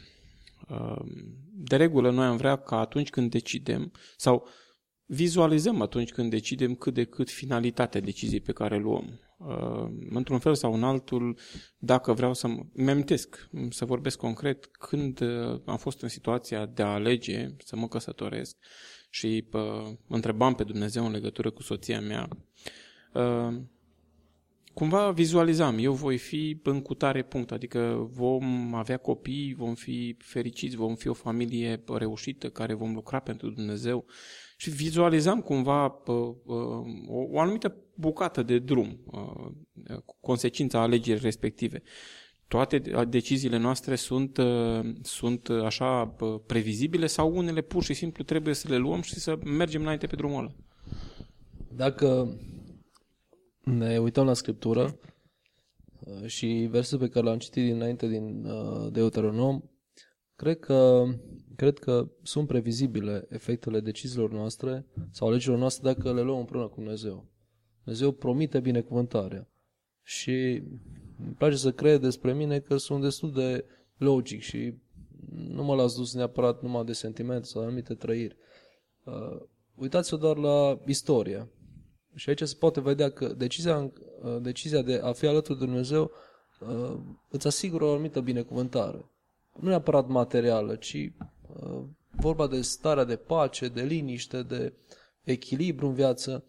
Uh, de regulă, noi am vrea ca atunci când decidem, sau vizualizăm atunci când decidem cât de cât finalitatea deciziei pe care luăm. Uh, într-un fel sau în altul, dacă vreau să mi amintesc, să vorbesc concret, când uh, am fost în situația de a alege să mă căsătoresc și uh, întrebam pe Dumnezeu în legătură cu soția mea, uh, cumva vizualizam, eu voi fi în cutare punct, adică vom avea copii, vom fi fericiți, vom fi o familie reușită care vom lucra pentru Dumnezeu și vizualizam cumva uh, uh, o, o anumită bucată de drum, uh, consecința alegerii respective. Toate deciziile noastre sunt, uh, sunt așa uh, previzibile sau unele pur și simplu trebuie să le luăm și să mergem înainte pe drumul ăla. Dacă ne uităm la Scriptură uh, și versul pe care l-am citit dinainte din uh, Deuteronom, cred că, cred că sunt previzibile efectele deciziilor noastre sau alegerilor noastre dacă le luăm împreună cu Dumnezeu. Dumnezeu promite binecuvântarea și îmi place să cred despre mine că sunt destul de logic și nu mă las dus neapărat numai de sentiment sau anumite trăiri. Uh, uitați-vă doar la istorie. Și aici se poate vedea că decizia, uh, decizia de a fi alături de Dumnezeu uh, îți asigură o anumită binecuvântare. Nu neapărat materială, ci uh, vorba de starea de pace, de liniște, de echilibru în viață.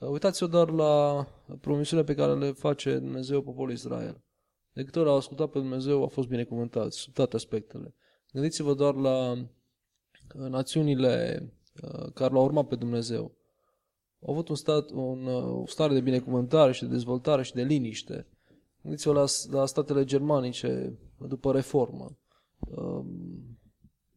Uitați-vă doar la promisiunile pe care le face Dumnezeu poporul Israel. De câte ori au ascultat pe Dumnezeu, au fost binecuvântați sub toate aspectele. Gândiți-vă doar la națiunile care l-au urmat pe Dumnezeu au avut un stat, un, o stare de binecuvântare și de dezvoltare și de liniște. Gândiți-vă la, la statele germanice după reformă. Um,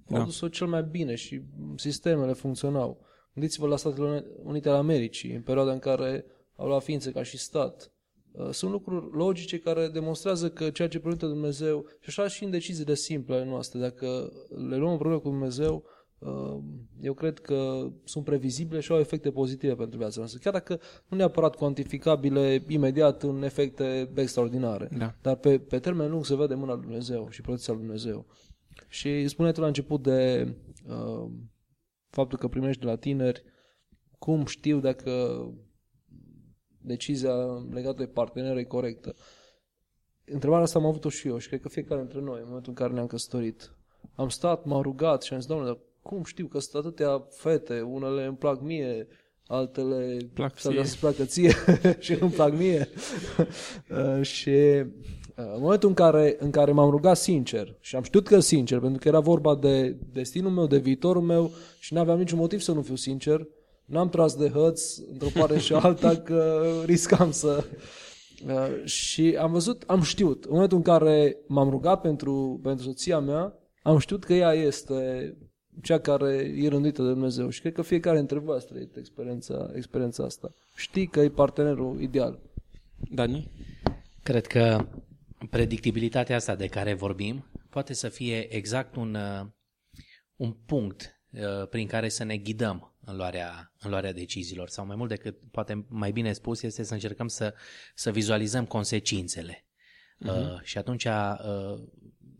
da. Au dus-o cel mai bine și sistemele funcționau. Gândiți-vă la Statele Unite ale Americii, în perioada în care au luat ființe ca și stat. Uh, sunt lucruri logice care demonstrează că ceea ce promite Dumnezeu, și așa și în deciziile simple ale noastre, dacă le luăm împreună cu Dumnezeu, Ehm, eu cred că sunt previzibile și au efecte pozitive pentru viața noastră. Chiar dacă nu neapărat cuantificabile imediat în efecte extraordinare. Da. Dar pe, pe termen lung se vede mâna lui Dumnezeu și protecția lui Dumnezeu. Și spuneai tu la început de uh, faptul că primești de la tineri cum știu dacă decizia legată de partener e corectă. Întrebarea asta am avut-o și eu și cred că fiecare dintre noi, în momentul în care ne-am căsătorit, am stat, m-am rugat și am zis, Doamne, cum știu că sunt atâtea fete, unele îmi plac mie, altele plac să placă ție și îmi plac mie. Uh, și uh, în momentul în care, în care m-am rugat sincer și am știut că sincer, pentru că era vorba de destinul meu, de viitorul meu și nu aveam niciun motiv să nu fiu sincer, n-am tras de hăț într-o parte și alta că riscam să... Uh, și am văzut, am știut, în momentul în care m-am rugat pentru, pentru soția mea, am știut că ea este cea care e rânduită de Dumnezeu. Și cred că fiecare dintre voi a trăit experiența, experiența asta. Știi că e partenerul ideal. Dani? Cred că predictibilitatea asta de care vorbim poate să fie exact un, uh, un punct uh, prin care să ne ghidăm în luarea, în luarea deciziilor sau mai mult decât, poate mai bine spus, este să încercăm să, să vizualizăm consecințele. Uh-huh. Uh, și atunci uh,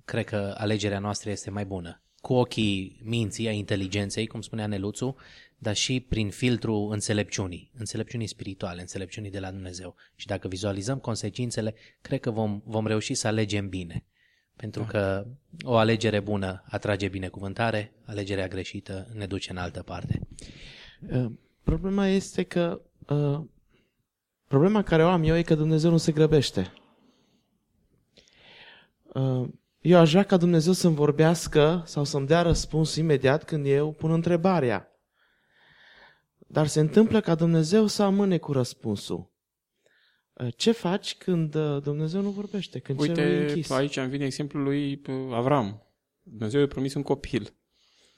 cred că alegerea noastră este mai bună cu ochii minții, a inteligenței, cum spunea Neluțu, dar și prin filtru înțelepciunii, înțelepciunii spirituale, înțelepciunii de la Dumnezeu. Și dacă vizualizăm consecințele, cred că vom, vom reuși să alegem bine. Pentru da. că o alegere bună atrage binecuvântare, alegerea greșită ne duce în altă parte. Uh, problema este că uh, problema care o am eu e că Dumnezeu nu se grăbește. Uh, eu aș vrea ca Dumnezeu să-mi vorbească sau să-mi dea răspuns imediat când eu pun întrebarea. Dar se întâmplă ca Dumnezeu să amâne cu răspunsul. Ce faci când uh, Dumnezeu nu vorbește, când Uite, cerul e închis? aici îmi vine exemplul lui uh, Avram. Dumnezeu i-a promis un copil.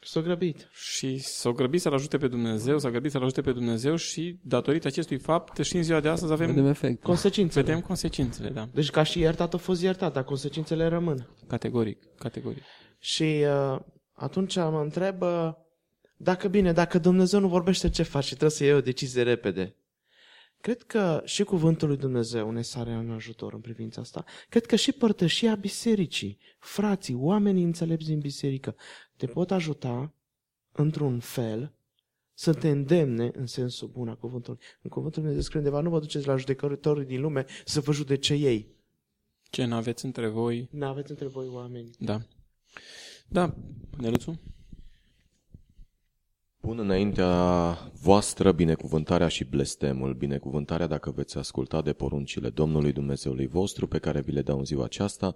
S-a grăbit. Și s-au grăbit să-L ajute pe Dumnezeu, s-a grăbit să-L ajute pe Dumnezeu și datorită acestui fapt și în ziua de astăzi avem, Vedem efect. Consecințele. vedem consecințele, da. Deci ca și iertat a fost iertat, dar consecințele rămân. Categoric, categoric. Și uh, atunci mă întreb uh, dacă bine, dacă Dumnezeu nu vorbește ce faci și trebuie să iei o decizie repede. Cred că și cuvântul lui Dumnezeu ne sare în ajutor în privința asta. Cred că și părtășia bisericii, frații, oamenii înțelepți din biserică, te pot ajuta într-un fel să te îndemne în sensul bun a cuvântului. În cuvântul lui Dumnezeu scrie undeva, nu vă duceți la judecătorii din lume să vă judece ei. Ce n-aveți între voi, Nu aveți între voi oameni. da. Da, Neluțu? Pun înaintea voastră binecuvântarea și blestemul, binecuvântarea dacă veți asculta de poruncile Domnului Dumnezeului vostru pe care vi le dau în ziua aceasta,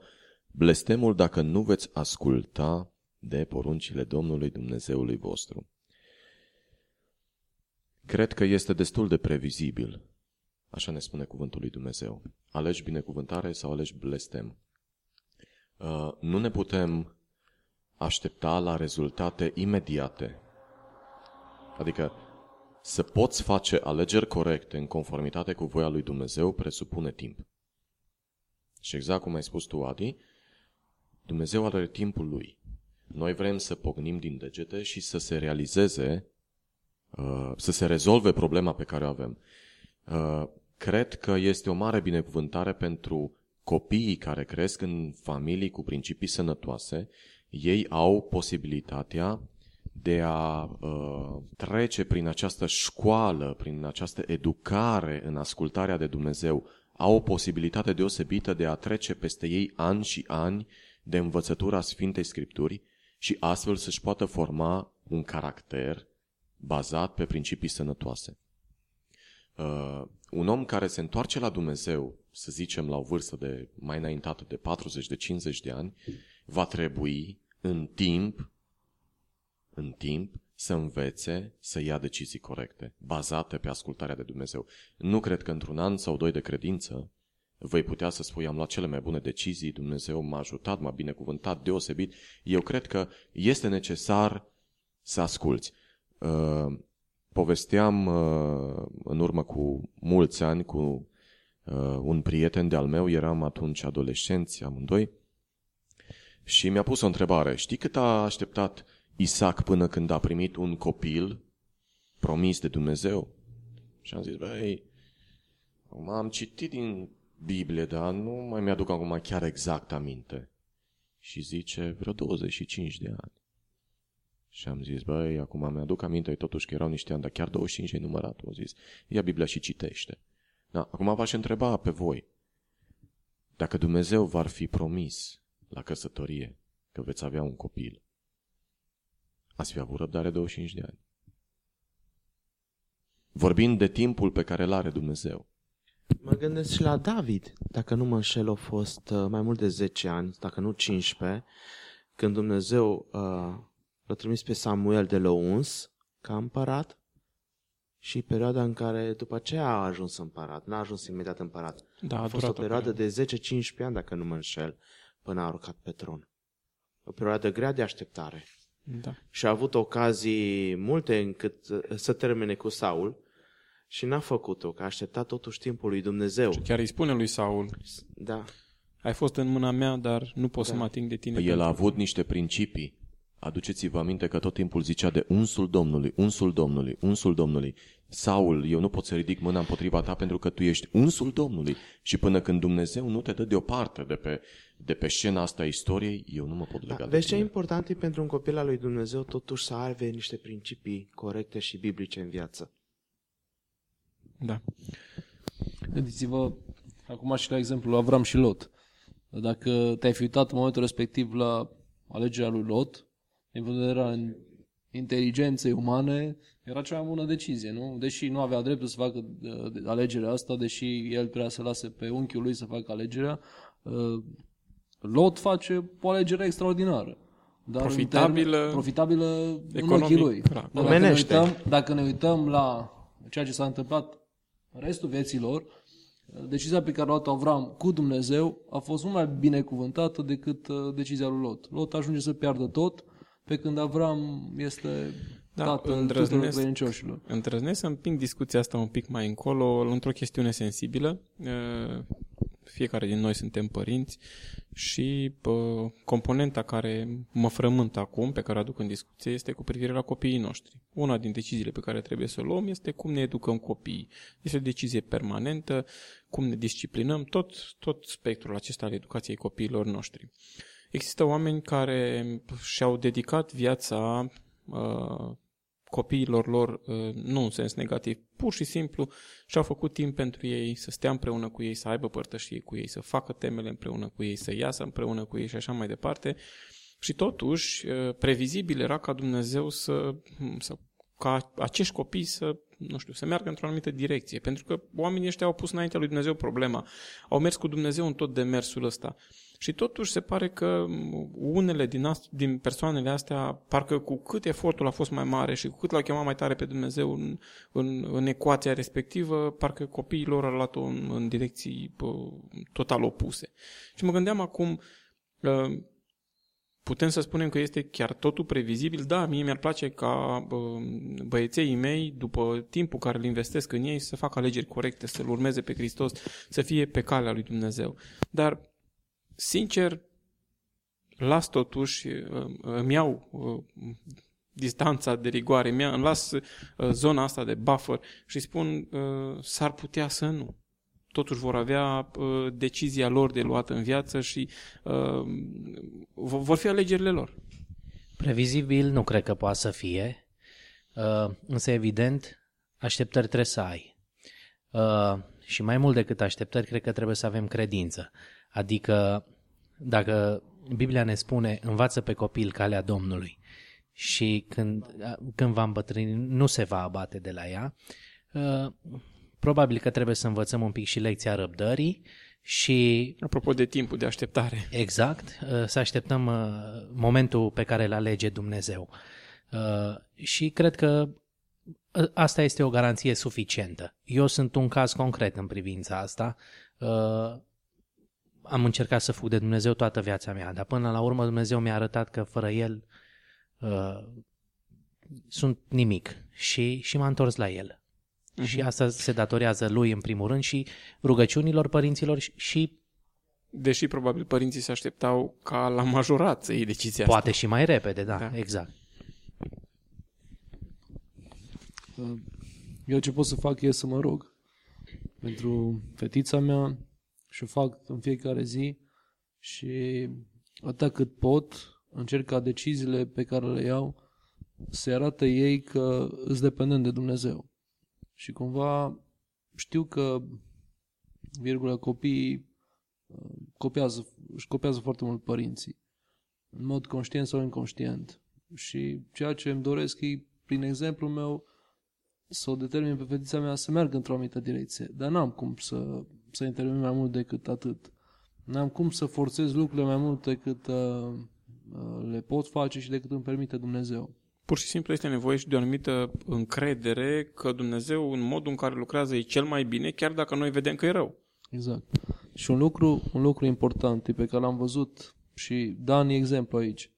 blestemul dacă nu veți asculta de poruncile Domnului Dumnezeului vostru. Cred că este destul de previzibil, așa ne spune cuvântul lui Dumnezeu. Alegi binecuvântare sau alegi blestem. Uh, nu ne putem aștepta la rezultate imediate Adică să poți face alegeri corecte în conformitate cu voia lui Dumnezeu presupune timp. Și exact cum ai spus tu, Adi, Dumnezeu are timpul lui. Noi vrem să pognim din degete și să se realizeze, uh, să se rezolve problema pe care o avem. Uh, Cred că este o mare binecuvântare pentru copiii care cresc în familii cu principii sănătoase. Ei au posibilitatea de a uh, trece prin această școală, prin această educare în ascultarea de Dumnezeu, au o posibilitate deosebită de a trece peste ei ani și ani de învățătura Sfintei Scripturi și astfel să-și poată forma un caracter bazat pe principii sănătoase. Uh, un om care se întoarce la Dumnezeu, să zicem la o vârstă de mai înaintată de 40, de 50 de ani, va trebui în timp în timp să învețe să ia decizii corecte, bazate pe ascultarea de Dumnezeu. Nu cred că într-un an sau doi de credință vei putea să spui am luat cele mai bune decizii, Dumnezeu m-a ajutat, m-a binecuvântat deosebit. Eu cred că este necesar să asculți. Uh, povesteam uh, în urmă cu mulți ani cu uh, un prieten de-al meu, eram atunci adolescenți amândoi, și mi-a pus o întrebare. Știi cât a așteptat Isaac până când a primit un copil promis de Dumnezeu? Și am zis, băi, acum am citit din Biblie, dar nu mai mi-aduc acum chiar exact aminte. Și zice, vreo 25 de ani. Și am zis, băi, acum mi-aduc aminte totuși că erau niște ani, dar chiar 25 ai numărat. Am zis, ia Biblia și citește. Da, acum v-aș întreba pe voi, dacă Dumnezeu v-ar fi promis la căsătorie că veți avea un copil, ați fi avut răbdare 25 de ani. Vorbind de timpul pe care îl are Dumnezeu. Mă gândesc și la David, dacă nu mă înșel, a fost uh, mai mult de 10 ani, dacă nu 15, când Dumnezeu uh, l-a trimis pe Samuel de la uns ca împărat și perioada în care după aceea a ajuns împărat, n-a ajuns imediat împărat. Da, a fost o durat perioadă de 10-15 ani, dacă nu mă înșel, până a urcat pe tron. O perioadă grea de așteptare. Da. Și a avut ocazii multe încât uh, să termine cu Saul și n-a făcut-o, că a așteptat totuși timpul lui Dumnezeu. Chiar îi spune lui Saul, Da. ai fost în mâna mea, dar nu pot să mă ating de tine. El pentru- a avut niște principii. Aduceți-vă aminte că tot timpul zicea de unsul Domnului, unsul Domnului, unsul Domnului. Saul, eu nu pot să ridic mâna împotriva ta pentru că tu ești unsul Domnului. Și până când Dumnezeu nu te dă deoparte de pe, de pe scena asta a istoriei, eu nu mă pot lega da. de Vezi ce tine. important e pentru un copil al lui Dumnezeu totuși să aibă niște principii corecte și biblice în viață. Da. Gândiți-vă acum și la exemplul lui Avram și Lot. Dacă te-ai fi uitat în momentul respectiv la alegerea lui Lot, din punct de vedere al inteligenței umane, era cea mai bună decizie, nu? Deși nu avea dreptul să facă uh, alegerea asta, deși el trebuia să lase pe unchiul lui să facă alegerea, uh, Lot face o alegere extraordinară. Dar în Profitabilă, termen- profitabilă în economic, ochii lui. da, Dar dacă ne, omenește. uităm, dacă ne uităm la ceea ce s-a întâmplat în restul vieții lor, decizia pe care a luat-o Avram cu Dumnezeu a fost mult mai binecuvântată decât uh, decizia lui Lot. Lot ajunge să piardă tot, pe când Avram este Da, tatăl tuturor îndrăznesc- credincioșilor. Îndrăznesc să împing discuția asta un pic mai încolo, într-o chestiune sensibilă. Uh, Fiecare din noi suntem părinți și uh, componenta care mă frământă acum, pe care o aduc în discuție, este cu privire la copiii noștri. Una din deciziile pe care trebuie să o luăm este cum ne educăm copiii. Este o decizie permanentă, cum ne disciplinăm, tot, tot spectrul acesta al educației copiilor noștri. Există oameni care și-au dedicat viața uh, copiilor lor, uh, nu în sens negativ, pur și simplu și-au făcut timp pentru ei, să stea împreună cu ei, să aibă părtășie cu ei, să facă temele împreună cu ei, să iasă împreună cu ei și așa mai departe. Și totuși, uh, previzibil era ca Dumnezeu să, să ca acești copii să, nu știu, să meargă într-o anumită direcție. Pentru că oamenii ăștia au pus înaintea lui Dumnezeu problema. Au mers cu Dumnezeu în tot demersul ăsta. Și totuși se pare că unele din, ast- din persoanele astea, parcă cu cât efortul a fost mai mare și cu cât l-au chemat mai tare pe Dumnezeu în, în, în ecuația respectivă, parcă copiii lor au luat-o în, în direcții bă, total opuse. Și mă gândeam acum, uh, putem să spunem că este chiar totul previzibil? Da, mie mi-ar place ca bă, băieței mei, după timpul care îl investesc în ei, să facă alegeri corecte, să-L urmeze pe Hristos, să fie pe calea lui Dumnezeu. Dar sincer, las totuși, uh, îmi iau uh, distanța de rigoare, îmi, ia- îmi las uh, zona asta de buffer și spun uh, s-ar putea să nu. Totuși vor avea uh, decizia lor de luat în viață și uh, vo- vor fi alegerile lor. Previzibil nu cred că poate să fie, uh, însă evident așteptări trebuie să ai. Uh, și mai mult decât așteptări, cred că trebuie să avem credință. Adică dacă Biblia ne spune învață pe copil calea Domnului și când, când va îmbătrâni nu se va abate de la ea, uh, probabil că trebuie să învățăm un pic și lecția răbdării și Apropo de timpul de așteptare. Exact, uh, să așteptăm uh, momentul pe care îl alege Dumnezeu. Uh, Și cred că uh, asta este o garanție suficientă. Eu sunt un caz concret în privința asta. Uh, Am încercat să fug de Dumnezeu toată viața mea, dar până la urmă Dumnezeu mi-a arătat că fără El uh, sunt nimic și, și m-a întors la El. Uh-huh. Și asta se datorează lui în primul rând și rugăciunilor părinților și- și Deși probabil părinții se așteptau ca la majorat să iei decizia Poate și mai repede, da, Da. da. exact. Eu ce pot să fac e să mă rog pentru fetița mea și o fac în fiecare zi și atât cât pot încerc ca deciziile pe care le iau să arate ei că îți dependent de Dumnezeu. Și cumva știu că virgulă copiii uh, copiază, își copiază foarte mult părinții în mod conștient sau inconștient. Și ceea ce îmi doresc e, prin exemplul meu, să o determin pe fetița mea să meargă într-o anumită direcție. Dar n-am cum să, să intervin mai mult decât atât. N-am cum să forțez lucrurile mai mult decât uh, uh, le pot face și decât îmi permite Dumnezeu. Pur și simplu este nevoie și de o anumită încredere că Dumnezeu, în modul în care lucrează, e cel mai bine, chiar dacă noi vedem că e rău. Exact. Și un lucru, un lucru important pe care l-am văzut și Dan e exemplu aici.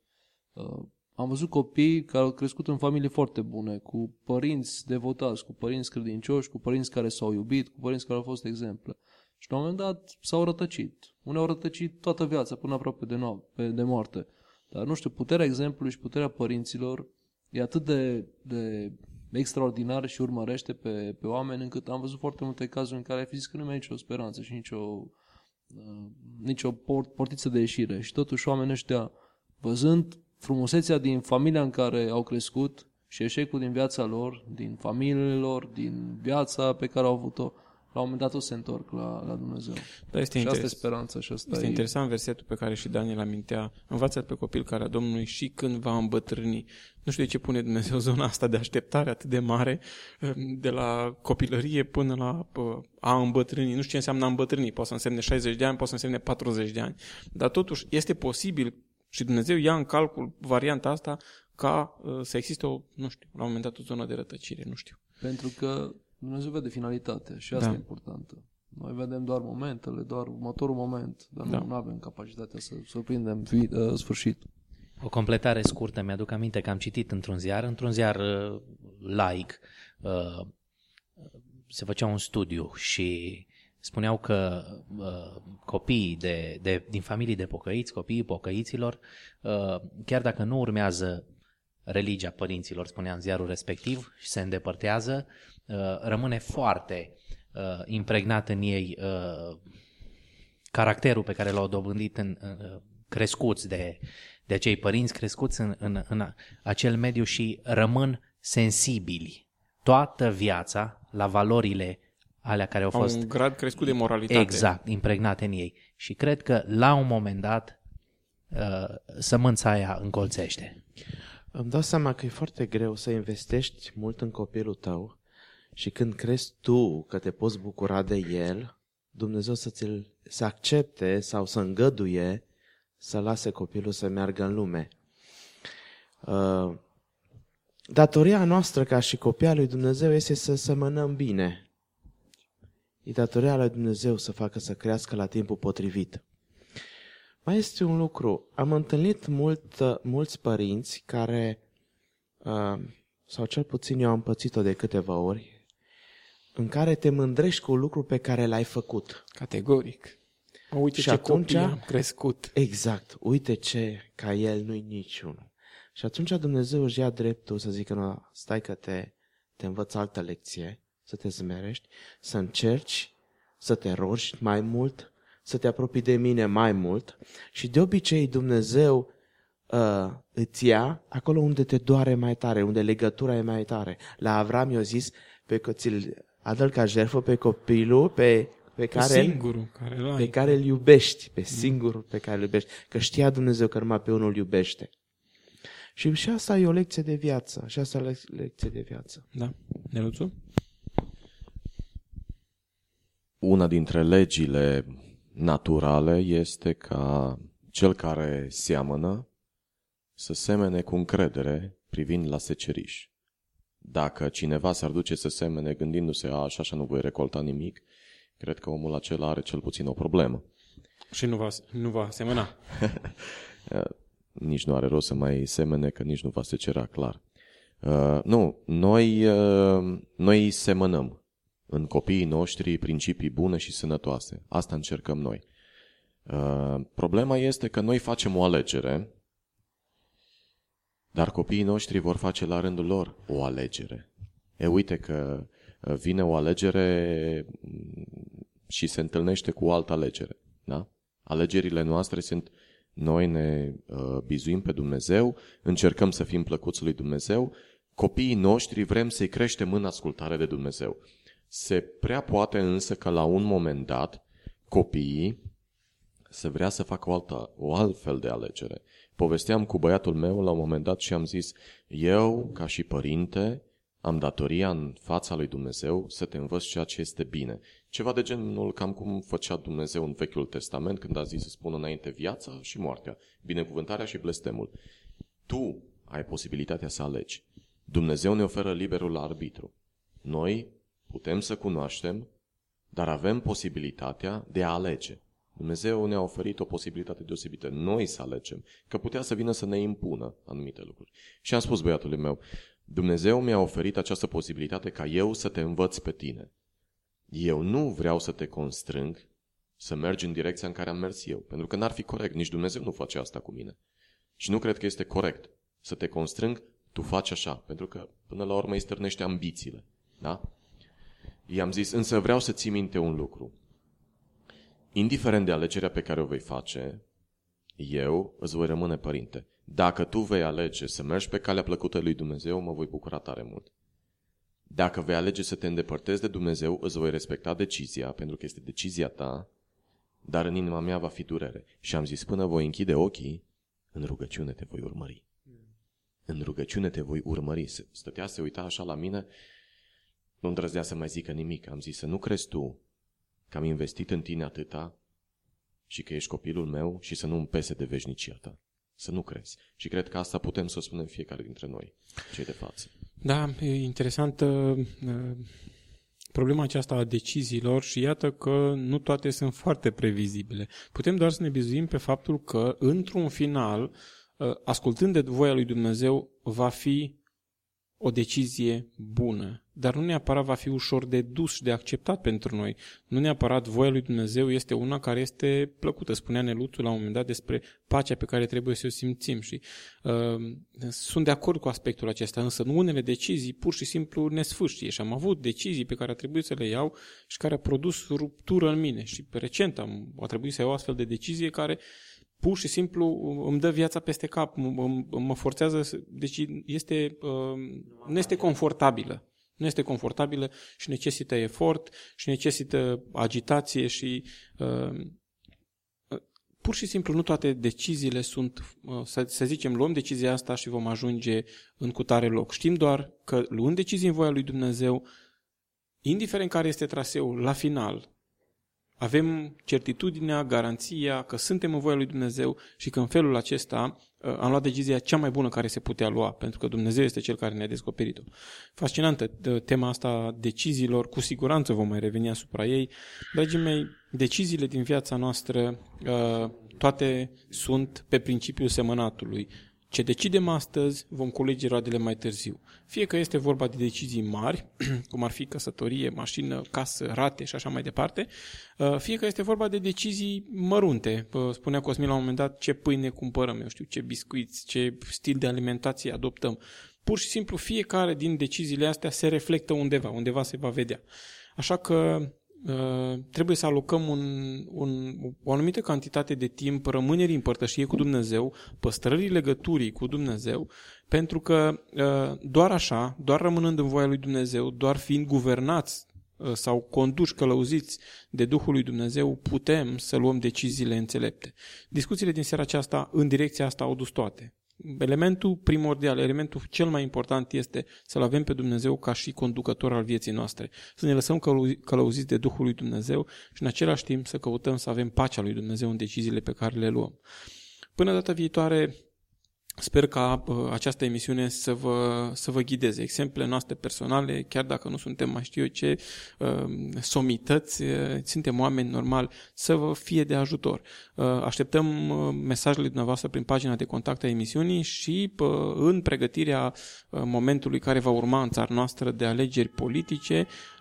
Uh, am văzut copii care au crescut în familii foarte bune, cu părinți devotați, cu părinți credincioși, cu părinți care s-au iubit, cu părinți care au fost exemple. Și la un moment dat s-au rătăcit. Unii au rătăcit toată viața, până aproape de, noapte, de moarte. Dar nu știu, puterea exemplului și puterea părinților e atât de, de extraordinară și urmărește pe, pe oameni încât am văzut foarte multe cazuri în care ai fi zis că nu mai e nicio speranță și nicio, uh, nicio port, portiță de ieșire. Și totuși oamenii ăștia, văzând frumusețea din familia în care au crescut și eșecul din viața lor, din familiile lor, din viața pe care au avut-o, la un moment dat o se întorc la, la Dumnezeu. Da, este, și asta e interes- speranța și asta este e... interesant versetul pe care și Daniel amintea. Învață pe copil care a Domnului și când va îmbătrâni. Nu știu de ce pune Dumnezeu zona asta de așteptare atât de mare, de la copilărie până la pă, a îmbătrâni. Nu știu ce înseamnă a îmbătrâni. Poate să însemne 60 de ani, poate să însemne 40 de ani. Dar totuși este posibil și Dumnezeu ia în calcul varianta asta ca uh, să existe o, nu știu, la un moment dat o zonă de rătăcire, nu știu. Pentru că Dumnezeu vede finalitatea și asta Da. e importantă. Noi vedem doar momentele, doar următorul moment, dar Da. nu, nu avem capacitatea să surprindem vi- uh, sfârșitul. O completare scurtă, mi-aduc aminte că am citit într-un ziar, într-un ziar uh, laic, uh, se făcea un studiu și spuneau că uh, copiii de, de, din familii de pocăiți, copiii pocăiților, uh, chiar dacă nu urmează religia părinților, spunea în ziarul respectiv, și se îndepărtează, uh, rămâne foarte uh, impregnat în ei uh, caracterul pe care l-au dobândit în, uh, crescuți de, de acei părinți crescuți în, în, în acel mediu și rămân sensibili toată viața la valorile alea care au fost... un grad crescut de moralitate. Exact, impregnate în ei. Și cred că la un moment dat uh, sămânța aia încolțește. Îmi dau seama că e foarte greu să investești mult în copilul tău și când crezi tu că te poți bucura de el, Dumnezeu să ți să accepte sau să îngăduie să lase copilul să meargă în lume. Uh, datoria noastră ca și copii al lui Dumnezeu este să semănăm bine. E datoria lui Dumnezeu să facă să crească la timpul potrivit. Mai este un lucru. Am întâlnit mult, mulți părinți care, uh, sau cel puțin eu am pățit-o de câteva ori, în care te mândrești cu un lucru pe care l-ai făcut. Categoric. Uite Și ce atunci- copii am crescut. Exact. Uite ce, ca el nu-i niciunul. Și atunci Dumnezeu își ia dreptul să zică, nu, stai că te, te învăț altă lecție, să te zmerești, să încerci să te rogi mai mult, să te apropii de mine mai mult și de obicei Dumnezeu uh, îți ia acolo unde te doare mai tare, unde legătura e mai tare. La Avram i-a zis pe că ți-l adă ca jertfă pe copilul pe, pe care Singurul care l pe care îl iubești, pe singurul pe care îl iubești. Că știa Dumnezeu că numai pe unul îl iubește. Și și asta e o lecție de viață. Și asta e o lec- lecție de viață. Da. Neluțu? Una dintre legile naturale este ca cel care seamănă să semene cu încredere privind la seceriș. Dacă cineva s-ar duce să semene gândindu-se, a, așa, așa nu voi recolta nimic, cred că omul acela are cel puțin o problemă. Și nu va, nu va semăna. nici nu are rost să mai semene, că nici nu va secera clar. Uh, nu, noi, uh, noi semănăm în copiii noștri principii bune și sănătoase. Asta încercăm noi. Uh, problema este că noi facem o alegere, dar copiii noștri vor face la rândul lor o alegere. E uite că uh, vine o alegere mm, și se întâlnește cu o altă alegere. Da? Alegerile noastre sunt noi ne uh, bizuim pe Dumnezeu, încercăm să fim plăcuți lui Dumnezeu, copiii noștri vrem să-i creștem în ascultare de Dumnezeu. Se prea poate însă că la un moment dat copiii să vrea să facă o, altă, o altfel de alegere. Povesteam cu băiatul meu la un moment dat și am zis, eu, ca și părinte, am datoria în fața lui Dumnezeu să te învăț ceea ce este bine. Ceva de genul cam cum făcea Dumnezeu în Vechiul Testament când a zis să spună înainte viața și moartea, binecuvântarea și blestemul. Tu ai posibilitatea să alegi. Dumnezeu ne oferă liberul arbitru. Noi putem să cunoaștem, dar avem posibilitatea de a alege. Dumnezeu ne-a oferit o posibilitate deosebită, noi să alegem, că putea să vină să ne impună anumite lucruri. Și am spus băiatului meu, Dumnezeu mi-a oferit această posibilitate ca eu să te învăț pe tine. Eu nu vreau să te constrâng să mergi în direcția în care am mers eu, pentru că n-ar fi corect, nici Dumnezeu nu face asta cu mine. Și nu cred că este corect să te constrâng, tu faci așa, pentru că până la urmă îi stârnește ambițiile. Da? I-am zis, însă vreau să ții minte un lucru. Indiferent de alegerea pe care o vei face, eu îți voi rămâne părinte. Dacă tu vei alege să mergi pe calea plăcută lui Dumnezeu, mă voi bucura tare mult. Dacă vei alege să te îndepărtezi de Dumnezeu, îți voi respecta decizia, pentru că este decizia ta, dar în inima mea va fi durere. Și am zis, până voi închide ochii, în rugăciune te voi urmări. În rugăciune te voi urmări. Se- Stătea, se uita așa la mine, nu îndrăznea să mai zică nimic. Am zis să nu crezi tu că am investit în tine atâta și că ești copilul meu și să nu-mi pese de veșnicia ta. Să nu crezi. Și cred că asta putem să o spunem fiecare dintre noi, cei de față. Da, e interesantă uh, problema aceasta a deciziilor și iată că nu toate sunt foarte previzibile. Putem doar să ne bizuim pe faptul că, într-un final, ascultând de voia lui Dumnezeu, va fi o decizie bună, dar nu neapărat va fi ușor de dus și de acceptat pentru noi. Nu neapărat voia lui Dumnezeu este una care este plăcută. Spunea Neluțu la un moment dat despre pacea pe care trebuie să o simțim și uh, sunt de acord cu aspectul acesta, însă nu unele decizii pur și simplu ne sfârșie și am avut decizii pe care a trebuit să le iau și care a produs ruptură în mine și recent am, a trebuit să iau astfel de decizie care uh, pur și simplu îmi dă viața peste cap, mă, mă forțează, deci este, uh, nu este confortabilă. Nu este confortabilă și necesită efort și necesită agitație și uh, pur și simplu nu toate deciziile sunt, uh, să, să zicem, luăm decizia asta și vom ajunge în cutare loc. Știm doar că luând decizii în voia lui Dumnezeu, indiferent care este traseul, la final, avem certitudinea, garanția că suntem în voia lui Dumnezeu și că în felul acesta uh, am luat decizia cea mai bună care se putea lua, pentru că Dumnezeu este cel care ne-a descoperit-o. Fascinantă tema asta deciziilor, cu siguranță vom mai reveni asupra ei. Dragii mei, deciziile din viața noastră uh, toate sunt pe principiul semănatului. Ce decidem astăzi, vom culege roadele mai târziu. Fie că este vorba de decizii mari, cum ar fi căsătorie, mașină, casă, rate și așa mai departe, uh, fie că este vorba de decizii mărunte. Uh, spunea Cosmin la un moment dat ce pâine cumpărăm, eu știu, ce biscuiți, ce stil de alimentație adoptăm. Pur și simplu fiecare din deciziile astea se reflectă undeva, undeva se va vedea. Așa că Uh, trebuie să alocăm un, un, o anumită cantitate de timp rămânerii în părtășie cu Dumnezeu, păstrării legăturii cu Dumnezeu, pentru că uh, doar așa, doar rămânând în voia lui Dumnezeu, doar fiind guvernați uh, sau conduși, călăuziți de Duhul lui Dumnezeu, putem să luăm deciziile înțelepte. Discuțiile din seara aceasta, în direcția asta, au dus toate elementul primordial, elementul cel mai important este să-L avem pe Dumnezeu ca și conducător al vieții noastre. Să ne lăsăm călăuziți de Duhul lui Dumnezeu și în același timp să căutăm să avem pacea lui Dumnezeu în deciziile pe care le luăm. Până data viitoare, Sper ca uh, această emisiune să vă, să vă ghideze. Exemple noastre personale, chiar dacă nu suntem mai știu eu ce uh, somități, uh, suntem oameni normal, să vă fie de ajutor. Uh, așteptăm uh, mesajele dumneavoastră prin pagina de contact a emisiunii și uh, în pregătirea uh, momentului care va urma în țara noastră de alegeri politice, Ehm,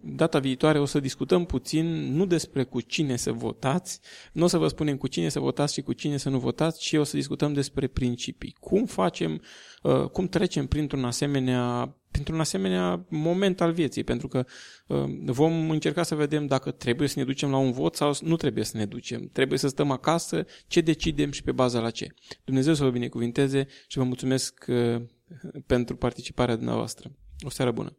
data viitoare o să discutăm puțin nu despre cu cine să votați, nu o să vă spunem cu cine să votați și cu cine să nu votați, ci o să discutăm despre principii. Cum facem, uh, cum trecem printr-un asemenea printr-un asemenea moment al vieții, pentru că uh, vom încerca să vedem dacă trebuie să ne ducem la un vot sau nu trebuie să ne ducem. Trebuie să stăm acasă, ce decidem și pe baza la ce. Dumnezeu să vă binecuvinteze și vă mulțumesc uh, pentru participarea dumneavoastră. O seară bună!